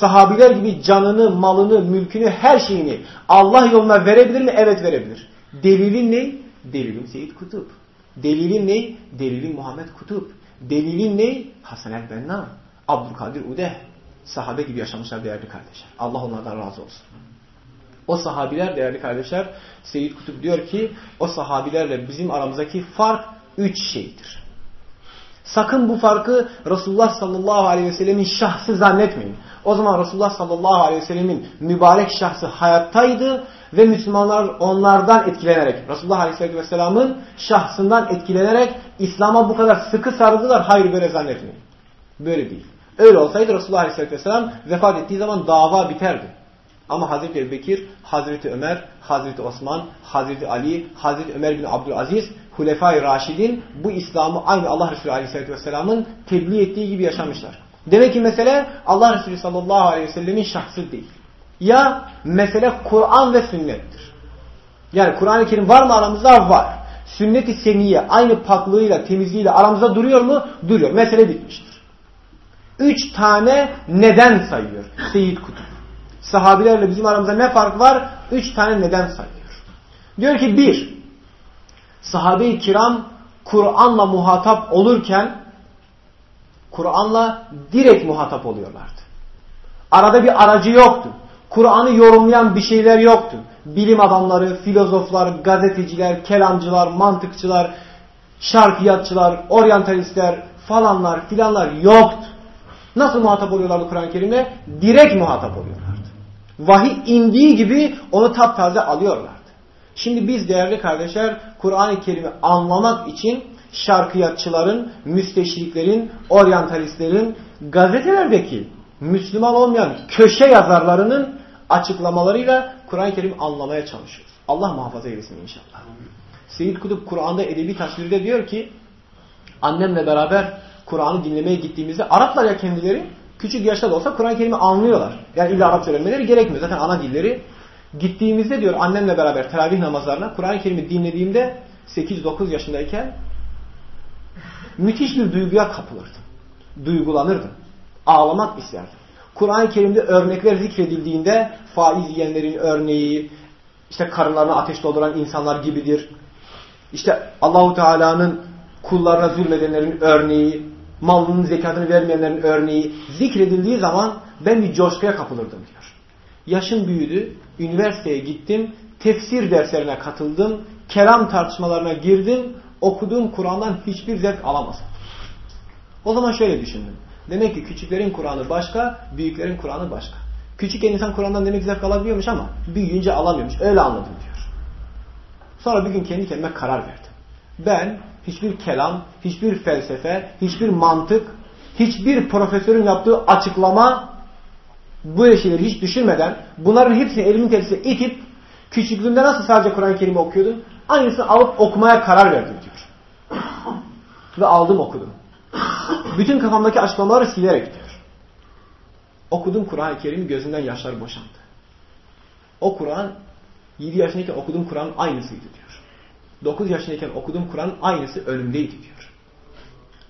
Sahabiler gibi canını, malını, mülkünü, her şeyini Allah yoluna verebilir mi? Evet verebilir. Delilin ne? Delilin Seyyid Kutup. Delilin ne? Delilin Muhammed Kutup. Delilin ne? Hasan el-Benna. Abdülkadir Udeh. Sahabe gibi yaşamışlar değerli kardeşler. Allah onlardan razı olsun. O sahabiler değerli kardeşler Seyyid Kutup diyor ki o sahabilerle bizim aramızdaki fark üç şeydir. Sakın bu farkı Resulullah sallallahu aleyhi ve sellemin şahsı zannetmeyin. O zaman Resulullah sallallahu aleyhi ve sellemin mübarek şahsı hayattaydı ve Müslümanlar onlardan etkilenerek, Resulullah aleyhisselatü vesselamın şahsından etkilenerek İslam'a bu kadar sıkı sarıldılar. Hayır böyle zannetmeyin. Böyle değil. Öyle olsaydı Resulullah aleyhisselatü vesselam vefat ettiği zaman dava biterdi. Ama Hazreti Bekir, Hazreti Ömer, Hazreti Osman, Hazreti Ali, Hazreti Ömer bin Abdülaziz, Hulefai Raşidin bu İslam'ı aynı Allah Resulü Aleyhisselatü Vesselam'ın tebliğ ettiği gibi yaşamışlar. Demek ki mesele Allah Resulü Sallallahu Aleyhi ve şahsı değil. Ya mesele Kur'an ve sünnettir. Yani Kur'an-ı Kerim var mı aramızda? Var. Sünnet-i seniye aynı paklığıyla, temizliğiyle aramızda duruyor mu? Duruyor. Mesele bitmiştir. Üç tane neden sayıyor Seyyid Kutup. Sahabilerle bizim aramızda ne fark var? Üç tane neden sayıyor. Diyor ki bir, sahabe-i kiram Kur'an'la muhatap olurken Kur'an'la direkt muhatap oluyorlardı. Arada bir aracı yoktu. Kur'an'ı yorumlayan bir şeyler yoktu. Bilim adamları, filozoflar, gazeteciler, kelamcılar, mantıkçılar, şarkiyatçılar, oryantalistler falanlar filanlar yoktu. Nasıl muhatap oluyorlardı Kur'an-ı Kerim'le? Direkt muhatap oluyorlardı. Vahiy indiği gibi onu taptaze alıyorlardı. Şimdi biz değerli kardeşler Kur'an-ı Kerim'i anlamak için şarkıyatçıların, müsteşriklerin, oryantalistlerin, gazetelerdeki Müslüman olmayan köşe yazarlarının açıklamalarıyla Kur'an-ı Kerim'i anlamaya çalışıyoruz. Allah muhafaza eylesin inşallah. Seyyid Kutup Kur'an'da edebi tasvirde diyor ki annemle beraber Kur'an'ı dinlemeye gittiğimizde Araplar ya kendileri küçük yaşta da olsa Kur'an-ı Kerim'i anlıyorlar. Yani illa Arap söylemeleri gerekmiyor. Zaten ana dilleri. Gittiğimizde diyor annemle beraber teravih namazlarına Kur'an-ı Kerim'i dinlediğimde 8-9 yaşındayken müthiş bir duyguya kapılırdım. Duygulanırdım. Ağlamak isterdim. Kur'an-ı Kerim'de örnekler zikredildiğinde faiz yiyenlerin örneği, işte karınlarına ateş dolduran insanlar gibidir. İşte Allahu Teala'nın kullarına zulmedenlerin örneği, malının zekatını vermeyenlerin örneği zikredildiği zaman ben bir coşkuya kapılırdım diyor. Yaşım büyüdü, üniversiteye gittim, tefsir derslerine katıldım, kelam tartışmalarına girdim, okuduğum Kur'an'dan hiçbir zevk alamazdım. O zaman şöyle düşündüm. Demek ki küçüklerin Kur'an'ı başka, büyüklerin Kur'an'ı başka. Küçükken insan Kur'an'dan demek zevk alabiliyormuş ama büyüyünce alamıyormuş. Öyle anladım diyor. Sonra bir gün kendi kendime karar verdim. Ben hiçbir kelam, hiçbir felsefe, hiçbir mantık, hiçbir profesörün yaptığı açıklama bu şeyleri hiç düşünmeden bunların hepsini elimin tepsisine itip küçüklüğümde nasıl sadece Kur'an-ı Kerim'i okuyordum? Aynısını alıp okumaya karar verdim diyor. Ve aldım okudum. Bütün kafamdaki açıklamaları silerek diyor. Okudum Kur'an-ı Kerim'i gözümden yaşlar boşandı. O Kur'an 7 yaşındayken okuduğum Kur'an'ın aynısıydı diyor. 9 yaşındayken okuduğum Kur'an'ın aynısı önümdeydi diyor.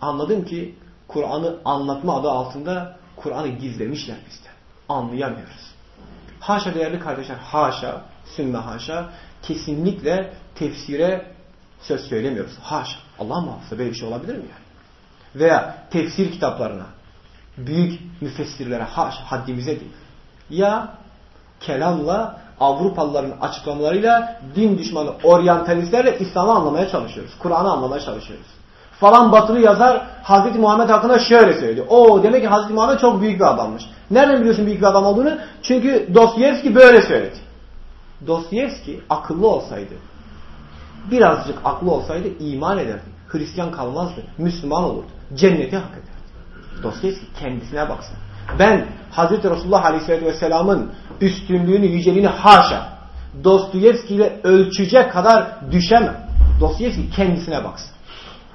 Anladım ki Kur'an'ı anlatma adı altında Kur'an'ı gizlemişler bizden. Anlayamıyoruz. Haşa değerli kardeşler, haşa, sümme haşa, kesinlikle tefsire söz söylemiyoruz. Haşa. Allah muhafaza böyle bir şey olabilir mi yani? Veya tefsir kitaplarına, büyük müfessirlere haşa, haddimize değil. Ya kelamla Avrupalıların açıklamalarıyla din düşmanı oryantalistlerle İslam'ı anlamaya çalışıyoruz. Kur'an'ı anlamaya çalışıyoruz. Falan batılı yazar Hazreti Muhammed hakkında şöyle söyledi. O demek ki Hazreti Muhammed çok büyük bir adammış. Nereden biliyorsun büyük bir adam olduğunu? Çünkü Dostoyevski böyle söyledi. Dostoyevski akıllı olsaydı, birazcık aklı olsaydı iman ederdi. Hristiyan kalmazdı. Müslüman olurdu. Cenneti hak ederdi. Dostoyevski kendisine baksın. Ben Hazreti Resulullah Aleyhisselatü Vesselam'ın üstünlüğünü, yüceliğini haşa Dostoyevski ile ölçecek kadar düşemem. Dostoyevski kendisine baksın.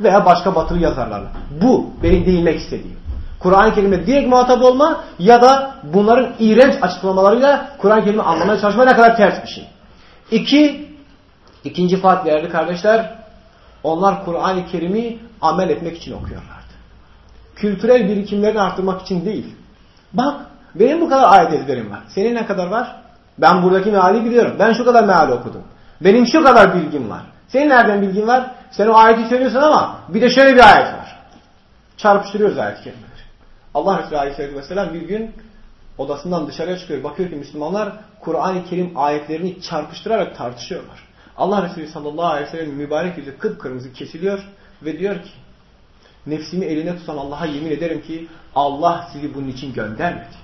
Veya başka batılı yazarlarla. Bu benim değinmek istediğim. Kur'an-ı Kerim'e direkt muhatap olma ya da bunların iğrenç açıklamalarıyla Kur'an-ı Kerim'i anlamaya çalışma ne kadar ters bir şey. İki, ikinci fark değerli kardeşler, onlar Kur'an-ı Kerim'i amel etmek için okuyorlardı. Kültürel birikimlerini arttırmak için değil. Bak benim bu kadar ayet ezberim var. Senin ne kadar var? Ben buradaki meali biliyorum. Ben şu kadar meali okudum. Benim şu kadar bilgim var. Senin nereden bilgin var? Sen o ayeti söylüyorsun ama bir de şöyle bir ayet var. Çarpıştırıyoruz ayet kelimeleri. Allah Resulü Aleyhisselatü Vesselam bir gün odasından dışarıya çıkıyor. Bakıyor ki Müslümanlar Kur'an-ı Kerim ayetlerini çarpıştırarak tartışıyorlar. Allah Resulü sallallahu aleyhi ve mübarek yüzü kıpkırmızı kesiliyor ve diyor ki nefsimi eline tutan Allah'a yemin ederim ki Allah sizi bunun için göndermedi.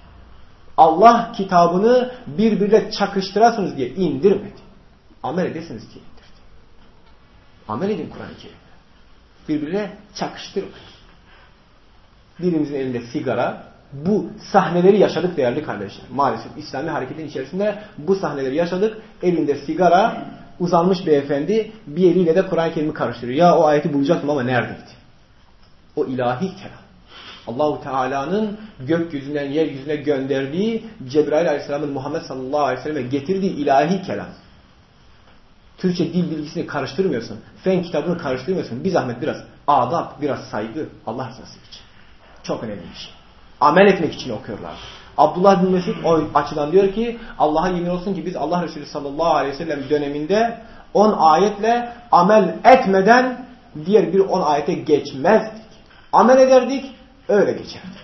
Allah kitabını birbirine çakıştırasınız diye indirmedi. Amel edesiniz indirdi. Amel edin Kur'an-ı Kerim'e. Birbirine çakıştırmayın. Birimizin elinde sigara, bu sahneleri yaşadık değerli kardeşler. Maalesef İslami hareketin içerisinde bu sahneleri yaşadık. Elinde sigara, uzanmış beyefendi bir eliyle de Kur'an-ı Kerim'i karıştırıyor. Ya o ayeti bulacaktım ama neredeydi? O ilahi kelam. Allahu Teala'nın gökyüzünden yeryüzüne gönderdiği Cebrail Aleyhisselam'ın Muhammed sallallahu aleyhi ve selleme getirdiği ilahi kelam. Türkçe dil bilgisini karıştırmıyorsun. Fen kitabını karıştırmıyorsun. Bir zahmet biraz adab, biraz saygı Allah rızası için. Çok önemli bir şey. Amel etmek için okuyorlar. Abdullah bin Mesud o açıdan diyor ki Allah'a yemin olsun ki biz Allah Resulü sallallahu aleyhi ve sellem döneminde 10 ayetle amel etmeden diğer bir 10 ayete geçmezdik. Amel ederdik, öyle geçerdik.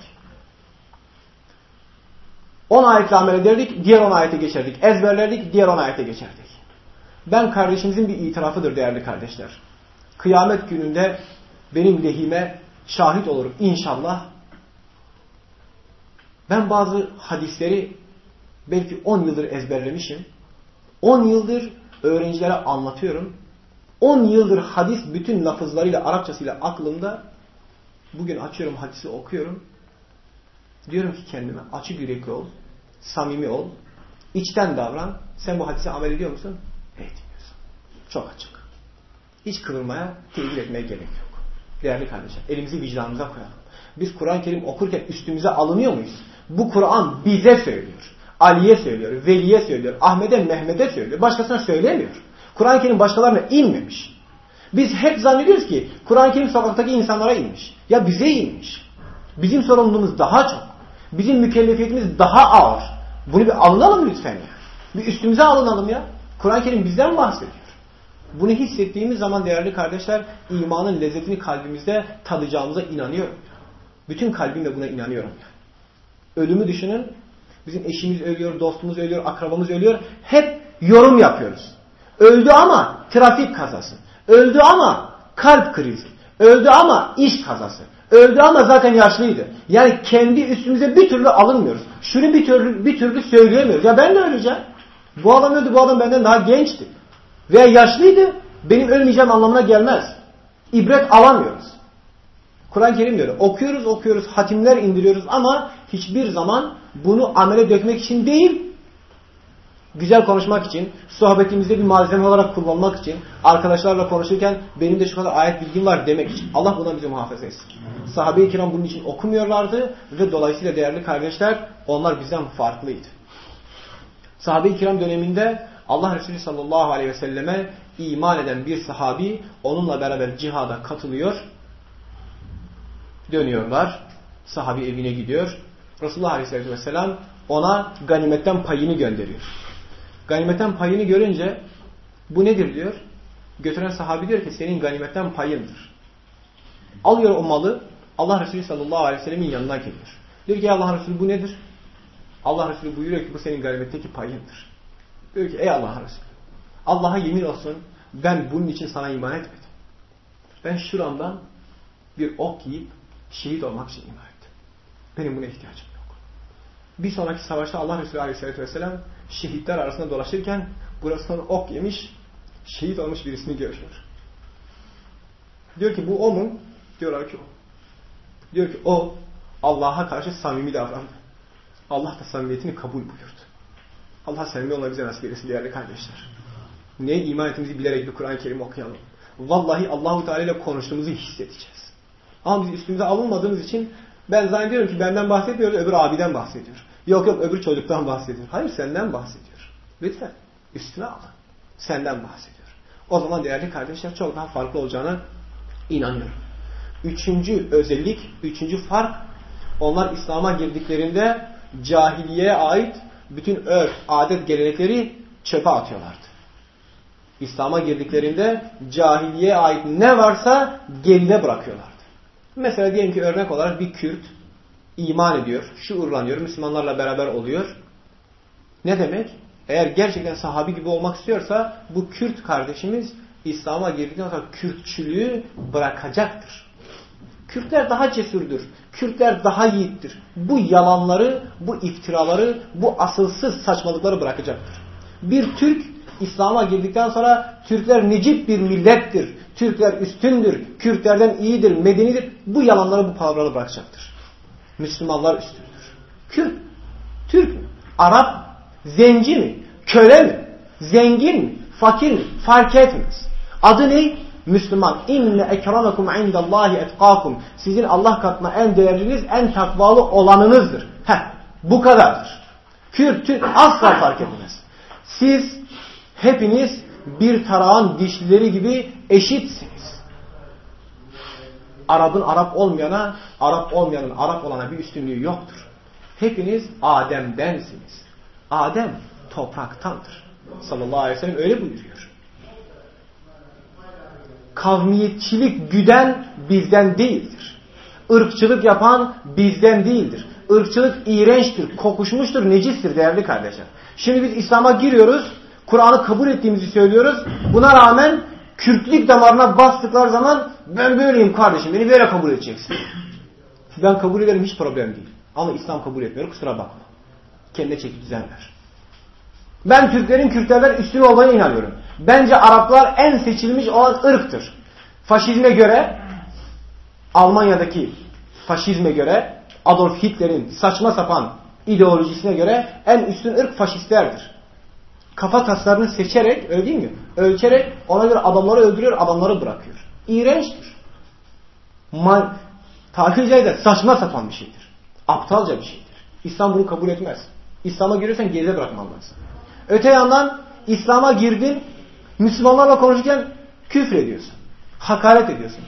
10 ayetle amel ederdik, diğer 10 ayete geçerdik. Ezberlerdik, diğer 10 ayete geçerdik. Ben kardeşimizin bir itirafıdır değerli kardeşler. Kıyamet gününde benim lehime şahit olurum inşallah. Ben bazı hadisleri belki 10 yıldır ezberlemişim. 10 yıldır öğrencilere anlatıyorum. 10 yıldır hadis bütün lafızlarıyla, Arapçasıyla aklımda. Bugün açıyorum hadisi okuyorum. Diyorum ki kendime açık yürekli ol, samimi ol, içten davran. Sen bu hadise amel ediyor musun? Etmiyorsun. Çok açık. Hiç kıvırmaya, tevil etmeye gerek yok. Değerli kardeşler, elimizi vicdanımıza koyalım. Biz Kur'an-ı Kerim okurken üstümüze alınıyor muyuz? Bu Kur'an bize söylüyor. Ali'ye söylüyor, Veli'ye söylüyor, Ahmet'e, Mehmet'e söylüyor. Başkasına söylemiyor. Kur'an-ı Kerim başkalarına inmemiş. Biz hep zannediyoruz ki Kur'an-ı Kerim sokaktaki insanlara inmiş. Ya bize inmiş. Bizim sorumluluğumuz daha çok. Bizim mükellefiyetimiz daha ağır. Bunu bir alınalım lütfen ya. Bir üstümüze alınalım ya. Kur'an-ı Kerim bizden bahsediyor. Bunu hissettiğimiz zaman değerli kardeşler imanın lezzetini kalbimizde tadacağımıza inanıyorum. Bütün kalbimle buna inanıyorum. Ölümü düşünün. Bizim eşimiz ölüyor, dostumuz ölüyor, akrabamız ölüyor. Hep yorum yapıyoruz. Öldü ama trafik kazası. Öldü ama kalp krizi. Öldü ama iş kazası. Öldü ama zaten yaşlıydı. Yani kendi üstümüze bir türlü alınmıyoruz. Şunu bir türlü, bir türlü söyleyemiyoruz. Ya ben de öleceğim. Bu adam öldü, bu adam benden daha gençti. Veya yaşlıydı. Benim ölmeyeceğim anlamına gelmez. İbret alamıyoruz. Kur'an-ı Kerim diyor. Okuyoruz, okuyoruz, hatimler indiriyoruz ama hiçbir zaman bunu amele dökmek için değil, güzel konuşmak için, sohbetimizde bir malzeme olarak kullanmak için, arkadaşlarla konuşurken benim de şu kadar ayet bilgim var demek için. Allah buna bizi muhafaza etsin. Sahabe-i kiram bunun için okumuyorlardı ve dolayısıyla değerli kardeşler onlar bizden farklıydı. Sahabe-i kiram döneminde Allah Resulü sallallahu aleyhi ve selleme iman eden bir sahabi onunla beraber cihada katılıyor. Dönüyorlar. Sahabi evine gidiyor. Resulullah aleyhisselatü vesselam ona ganimetten payını gönderiyor. Ganimetten payını görünce bu nedir diyor. Götüren sahabi diyor ki senin ganimetten payındır. Alıyor o malı Allah Resulü sallallahu aleyhi ve sellemin yanına geliyor. Diyor ki Allah Resulü bu nedir? Allah Resulü buyuruyor ki bu senin ganimetteki payındır. Diyor ki ey Allah Resulü Allah'a yemin olsun ben bunun için sana iman etmedim. Ben şuramdan bir ok yiyip şehit olmak için iman ettim. Benim buna ihtiyacım yok. Bir sonraki savaşta Allah Resulü Aleyhisselatü Vesselam şehitler arasında dolaşırken burasından ok yemiş, şehit olmuş birisini görüyor. Diyor ki bu o mu? Diyorlar ki o. Diyor ki o Allah'a karşı samimi davrandı. Allah da samimiyetini kabul buyurdu. Allah samimi olmayı bize nasip eylesin değerli kardeşler. Ne iman ettiğimizi bilerek bir Kur'an-ı Kerim okuyalım. Vallahi Allahu Teala ile konuştuğumuzu hissedeceğiz. Ama biz üstümüze alınmadığımız için ben zannediyorum ki benden bahsetmiyor, öbür abiden bahsediyor. Yok yok öbür çocuktan bahsediyor. Hayır senden bahsediyor. Lütfen üstüne alın. Senden bahsediyor. O zaman değerli kardeşler çok daha farklı olacağına inanıyorum. Üçüncü özellik, üçüncü fark onlar İslam'a girdiklerinde cahiliyeye ait bütün örf, adet, gelenekleri çöpe atıyorlardı. İslam'a girdiklerinde cahiliyeye ait ne varsa geride bırakıyorlardı. Mesela diyelim ki örnek olarak bir Kürt iman ediyor, şuurlanıyor, Müslümanlarla beraber oluyor. Ne demek? Eğer gerçekten sahabi gibi olmak istiyorsa bu Kürt kardeşimiz İslam'a girdikten sonra Kürtçülüğü bırakacaktır. Kürtler daha cesurdur. Kürtler daha yiğittir. Bu yalanları, bu iftiraları, bu asılsız saçmalıkları bırakacaktır. Bir Türk İslam'a girdikten sonra Türkler necip bir millettir. Türkler üstündür. Kürtlerden iyidir, medenidir. Bu yalanları, bu palavraları bırakacaktır. Müslümanlar üstündür. Kürt, Türk mü? Arap, zenci mi? Köle mi? Zengin mi? Fakir mi? Fark etmez. Adı ne? Müslüman. İnne ekremekum indallahi etkakum. Sizin Allah katına en değerliniz, en takvalı olanınızdır. Heh, bu kadardır. Kürt, Türk asla fark etmez. Siz hepiniz bir tarağın dişlileri gibi eşitsiniz. Arap'ın Arap olmayana, Arap olmayanın Arap olana bir üstünlüğü yoktur. Hepiniz Adem'densiniz. Adem topraktandır. Sallallahu aleyhi ve sellem öyle buyuruyor. Kavmiyetçilik güden bizden değildir. Irkçılık yapan bizden değildir. Irkçılık iğrençtir, kokuşmuştur, necistir değerli kardeşler. Şimdi biz İslam'a giriyoruz, Kur'an'ı kabul ettiğimizi söylüyoruz. Buna rağmen Kürtlük damarına bastıkları zaman ben böyleyim kardeşim, beni böyle kabul edeceksin. Ben kabul ederim hiç problem değil. Ama İslam kabul etmiyor, kusura bakma. Kendine çeki düzen ver. Ben Türklerin Kürtlerden üstün olduğuna inanıyorum. Bence Araplar en seçilmiş olan ırktır. Faşizme göre Almanya'daki faşizme göre Adolf Hitler'in saçma sapan ideolojisine göre en üstün ırk faşistlerdir. Kafa taslarını seçerek, öyle değil mi? Ölçerek ona göre adamları öldürüyor, adamları bırakıyor. İğrençtir. Man, tabiri caizse saçma sapan bir şeydir. Aptalca bir şeydir. İslam bunu kabul etmez. İslam'a giriyorsan geride bırakman lazım. Öte yandan İslam'a girdin, Müslümanlarla konuşurken küfür ediyorsun. Hakaret ediyorsun.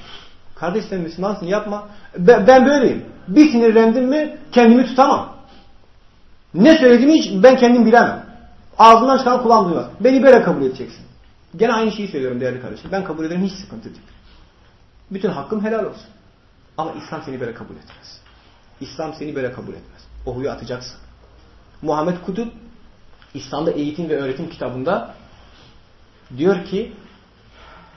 Kardeş sen Müslümansın yapma. Ben, ben böyleyim. Bir sinirlendim mi kendimi tutamam. Ne söylediğimi hiç ben kendim bilemem. Ağzından çıkan kulağım duymaz. Beni böyle kabul edeceksin. Gene aynı şeyi söylüyorum değerli kardeşim. Ben kabul ederim hiç sıkıntı değil. Bütün hakkım helal olsun. Ama İslam seni böyle kabul etmez. İslam seni böyle kabul etmez. O huyu atacaksın. Muhammed Kutup İslam'da eğitim ve öğretim kitabında diyor ki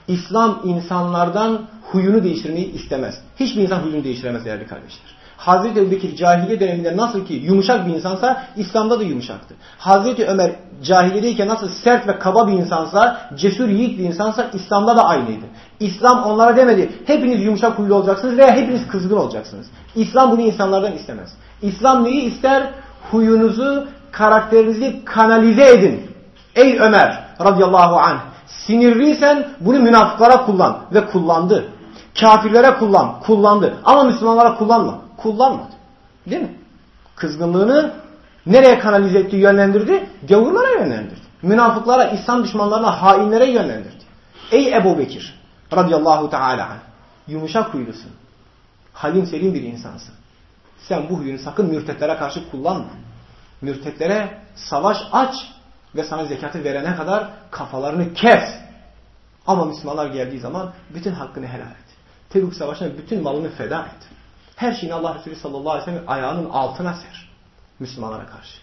İslam insanlardan huyunu değiştirmeyi istemez. Hiçbir insan huyunu değiştiremez değerli kardeşler. Hazreti Ebubekir cahiliye döneminde nasıl ki yumuşak bir insansa İslam'da da yumuşaktı. Hazreti Ömer cahiliyedeyken nasıl sert ve kaba bir insansa, cesur yiğit bir insansa İslam'da da aynıydı. İslam onlara demedi hepiniz yumuşak huylu olacaksınız veya hepiniz kızgın olacaksınız. İslam bunu insanlardan istemez. İslam neyi ister? Huyunuzu, karakterinizi kanalize edin. Ey Ömer radıyallahu anh sinirliysen bunu münafıklara kullan ve kullandı. Kafirlere kullan, kullandı. Ama Müslümanlara kullanma. Kullanmadı. Değil mi? Kızgınlığını nereye kanalize etti, yönlendirdi? Gavurlara yönlendirdi. Münafıklara, İslam düşmanlarına, hainlere yönlendirdi. Ey Ebu Bekir radıyallahu teala yumuşak huylusun. Halim selim bir insansın. Sen bu huyunu sakın mürtetlere karşı kullanma. Mürtetlere savaş aç ve sana zekatı verene kadar kafalarını kes. Ama Müslümanlar geldiği zaman bütün hakkını helal et. Tebük Savaşı'na bütün malını feda et. Her şeyini Allah Resulü sallallahu aleyhi ve sellem ayağının altına ser. Müslümanlara karşı.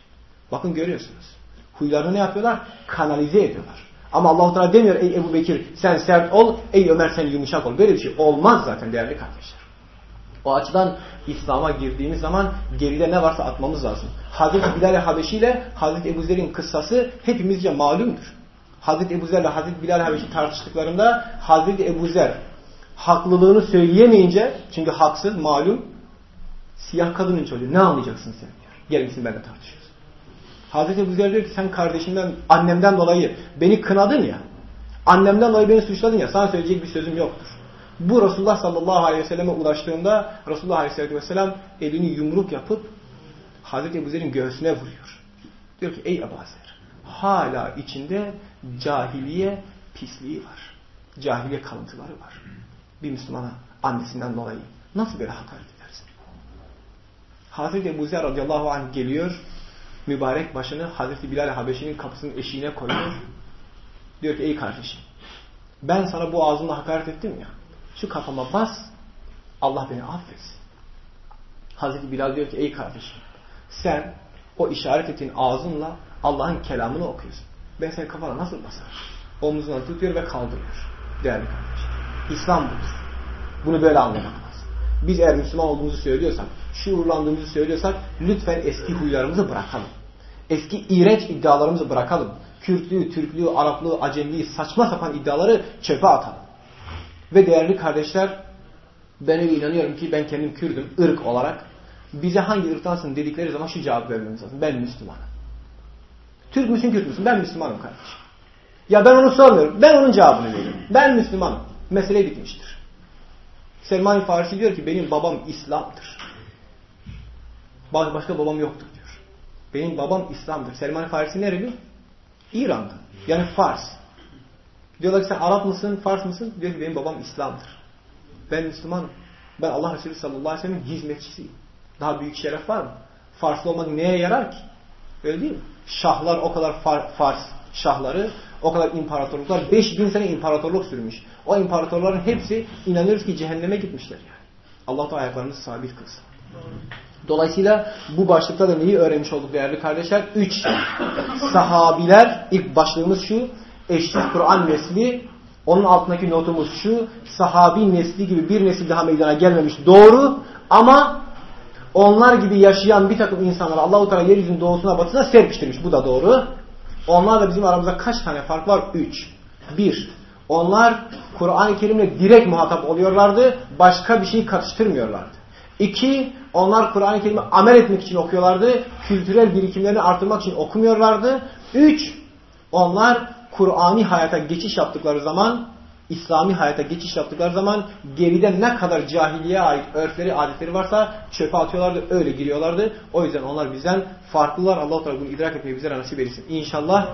Bakın görüyorsunuz. Huylarını ne yapıyorlar? Kanalize ediyorlar. Ama Allah-u Teala demiyor ey Ebu Bekir sen sert ol, ey Ömer sen yumuşak ol. Böyle bir şey olmaz zaten değerli kardeşler. O açıdan İslam'a girdiğimiz zaman geride ne varsa atmamız lazım. Hazreti Bilal Habeşi ile Hazreti Ebu Zer'in kıssası hepimizce malumdur. Hazreti Ebu Zer ile Hazreti Bilal Habeşi tartıştıklarında Hazreti Ebu Zer haklılığını söyleyemeyince çünkü haksız malum siyah kadının çocuğu ne anlayacaksın sen diyor. Gelin benimle tartışıyoruz. Hazreti Ebu Zer diyor ki sen kardeşimden annemden dolayı beni kınadın ya annemden dolayı beni suçladın ya sana söyleyecek bir sözüm yoktur. Bu Resulullah sallallahu aleyhi ve selleme ulaştığında Resulullah aleyhisselatü vesselam elini yumruk yapıp Hazreti Ebu Zer'in göğsüne vuruyor. Diyor ki ey Ebu Zer hala içinde cahiliye pisliği var. Cahiliye kalıntıları var. Bir Müslümana annesinden dolayı nasıl böyle hakaret edersin? Hazreti Ebu Zer radıyallahu anh geliyor mübarek başını Hazreti Bilal Habeşi'nin kapısının eşiğine koyuyor. Diyor ki ey kardeşim ben sana bu ağzımla hakaret ettim ya şu kafama bas Allah beni affetsin. Hazreti Bilal diyor ki ey kardeşim sen o işaret ettiğin ağzınla Allah'ın kelamını okuyorsun. Ben senin kafana nasıl basarım? Omuzuna tutuyor ve kaldırıyor. Değerli kardeşim. İslam budur. Bunu böyle anlamak lazım. Biz eğer Müslüman olduğumuzu söylüyorsak, şuurlandığımızı söylüyorsak lütfen eski huylarımızı bırakalım. Eski iğrenç iddialarımızı bırakalım. Kürtlüğü, Türklüğü, Araplığı, Acemliği, saçma sapan iddiaları çöpe atalım. Ve değerli kardeşler, ben öyle inanıyorum ki ben kendim Kürdüm, ırk olarak. Bize hangi ırktansın dedikleri zaman şu cevap vermemiz lazım. Ben Müslümanım. Türk müsün, Kürt müsün? Ben Müslümanım kardeşim. Ya ben onu sormuyorum. Ben onun cevabını veriyorum. Ben Müslümanım. Mesele bitmiştir. Selman Farisi diyor ki benim babam İslam'dır. Başka babam yoktur diyor. Benim babam İslam'dır. Selman Farisi nereli? İran'da. Yani Fars. Diyorlar ki sen Arap mısın, Fars mısın? Diyor ki benim babam İslam'dır. Ben Müslümanım. Ben Allah Resulü sallallahu aleyhi ve sellem'in hizmetçisiyim. Daha büyük şeref var mı? Farslı olmak neye yarar ki? Öyle değil mi? Şahlar o kadar far, Fars şahları, o kadar imparatorluklar, 5000 sene imparatorluk sürmüş. O imparatorların hepsi inanıyoruz ki cehenneme gitmişler yani. Allah da ayaklarını sabit kılsın. Dolayısıyla bu başlıkta da neyi öğrenmiş olduk değerli kardeşler? Üç. Sahabiler, ilk başlığımız şu, eşsiz Kur'an nesli, onun altındaki notumuz şu, sahabi nesli gibi bir nesil daha meydana gelmemiş. Doğru ama onlar gibi yaşayan bir takım insanlar Allah-u Teala yeryüzünün doğusuna batısına serpiştirmiş. Bu da doğru. Onlar da bizim aramızda kaç tane fark var? Üç. Bir, onlar Kur'an-ı Kerim'le direkt muhatap oluyorlardı. Başka bir şey katıştırmıyorlardı. İki, onlar Kur'an-ı Kerim'i amel etmek için okuyorlardı. Kültürel birikimlerini artırmak için okumuyorlardı. Üç, onlar Kur'ani hayata geçiş yaptıkları zaman, İslami hayata geçiş yaptıkları zaman geride ne kadar cahiliye ait örfleri, adetleri varsa çöpe atıyorlardı, öyle giriyorlardı. O yüzden onlar bizden farklılar. Allah-u Teala bunu idrak etmeyi bize nasip etsin. İnşallah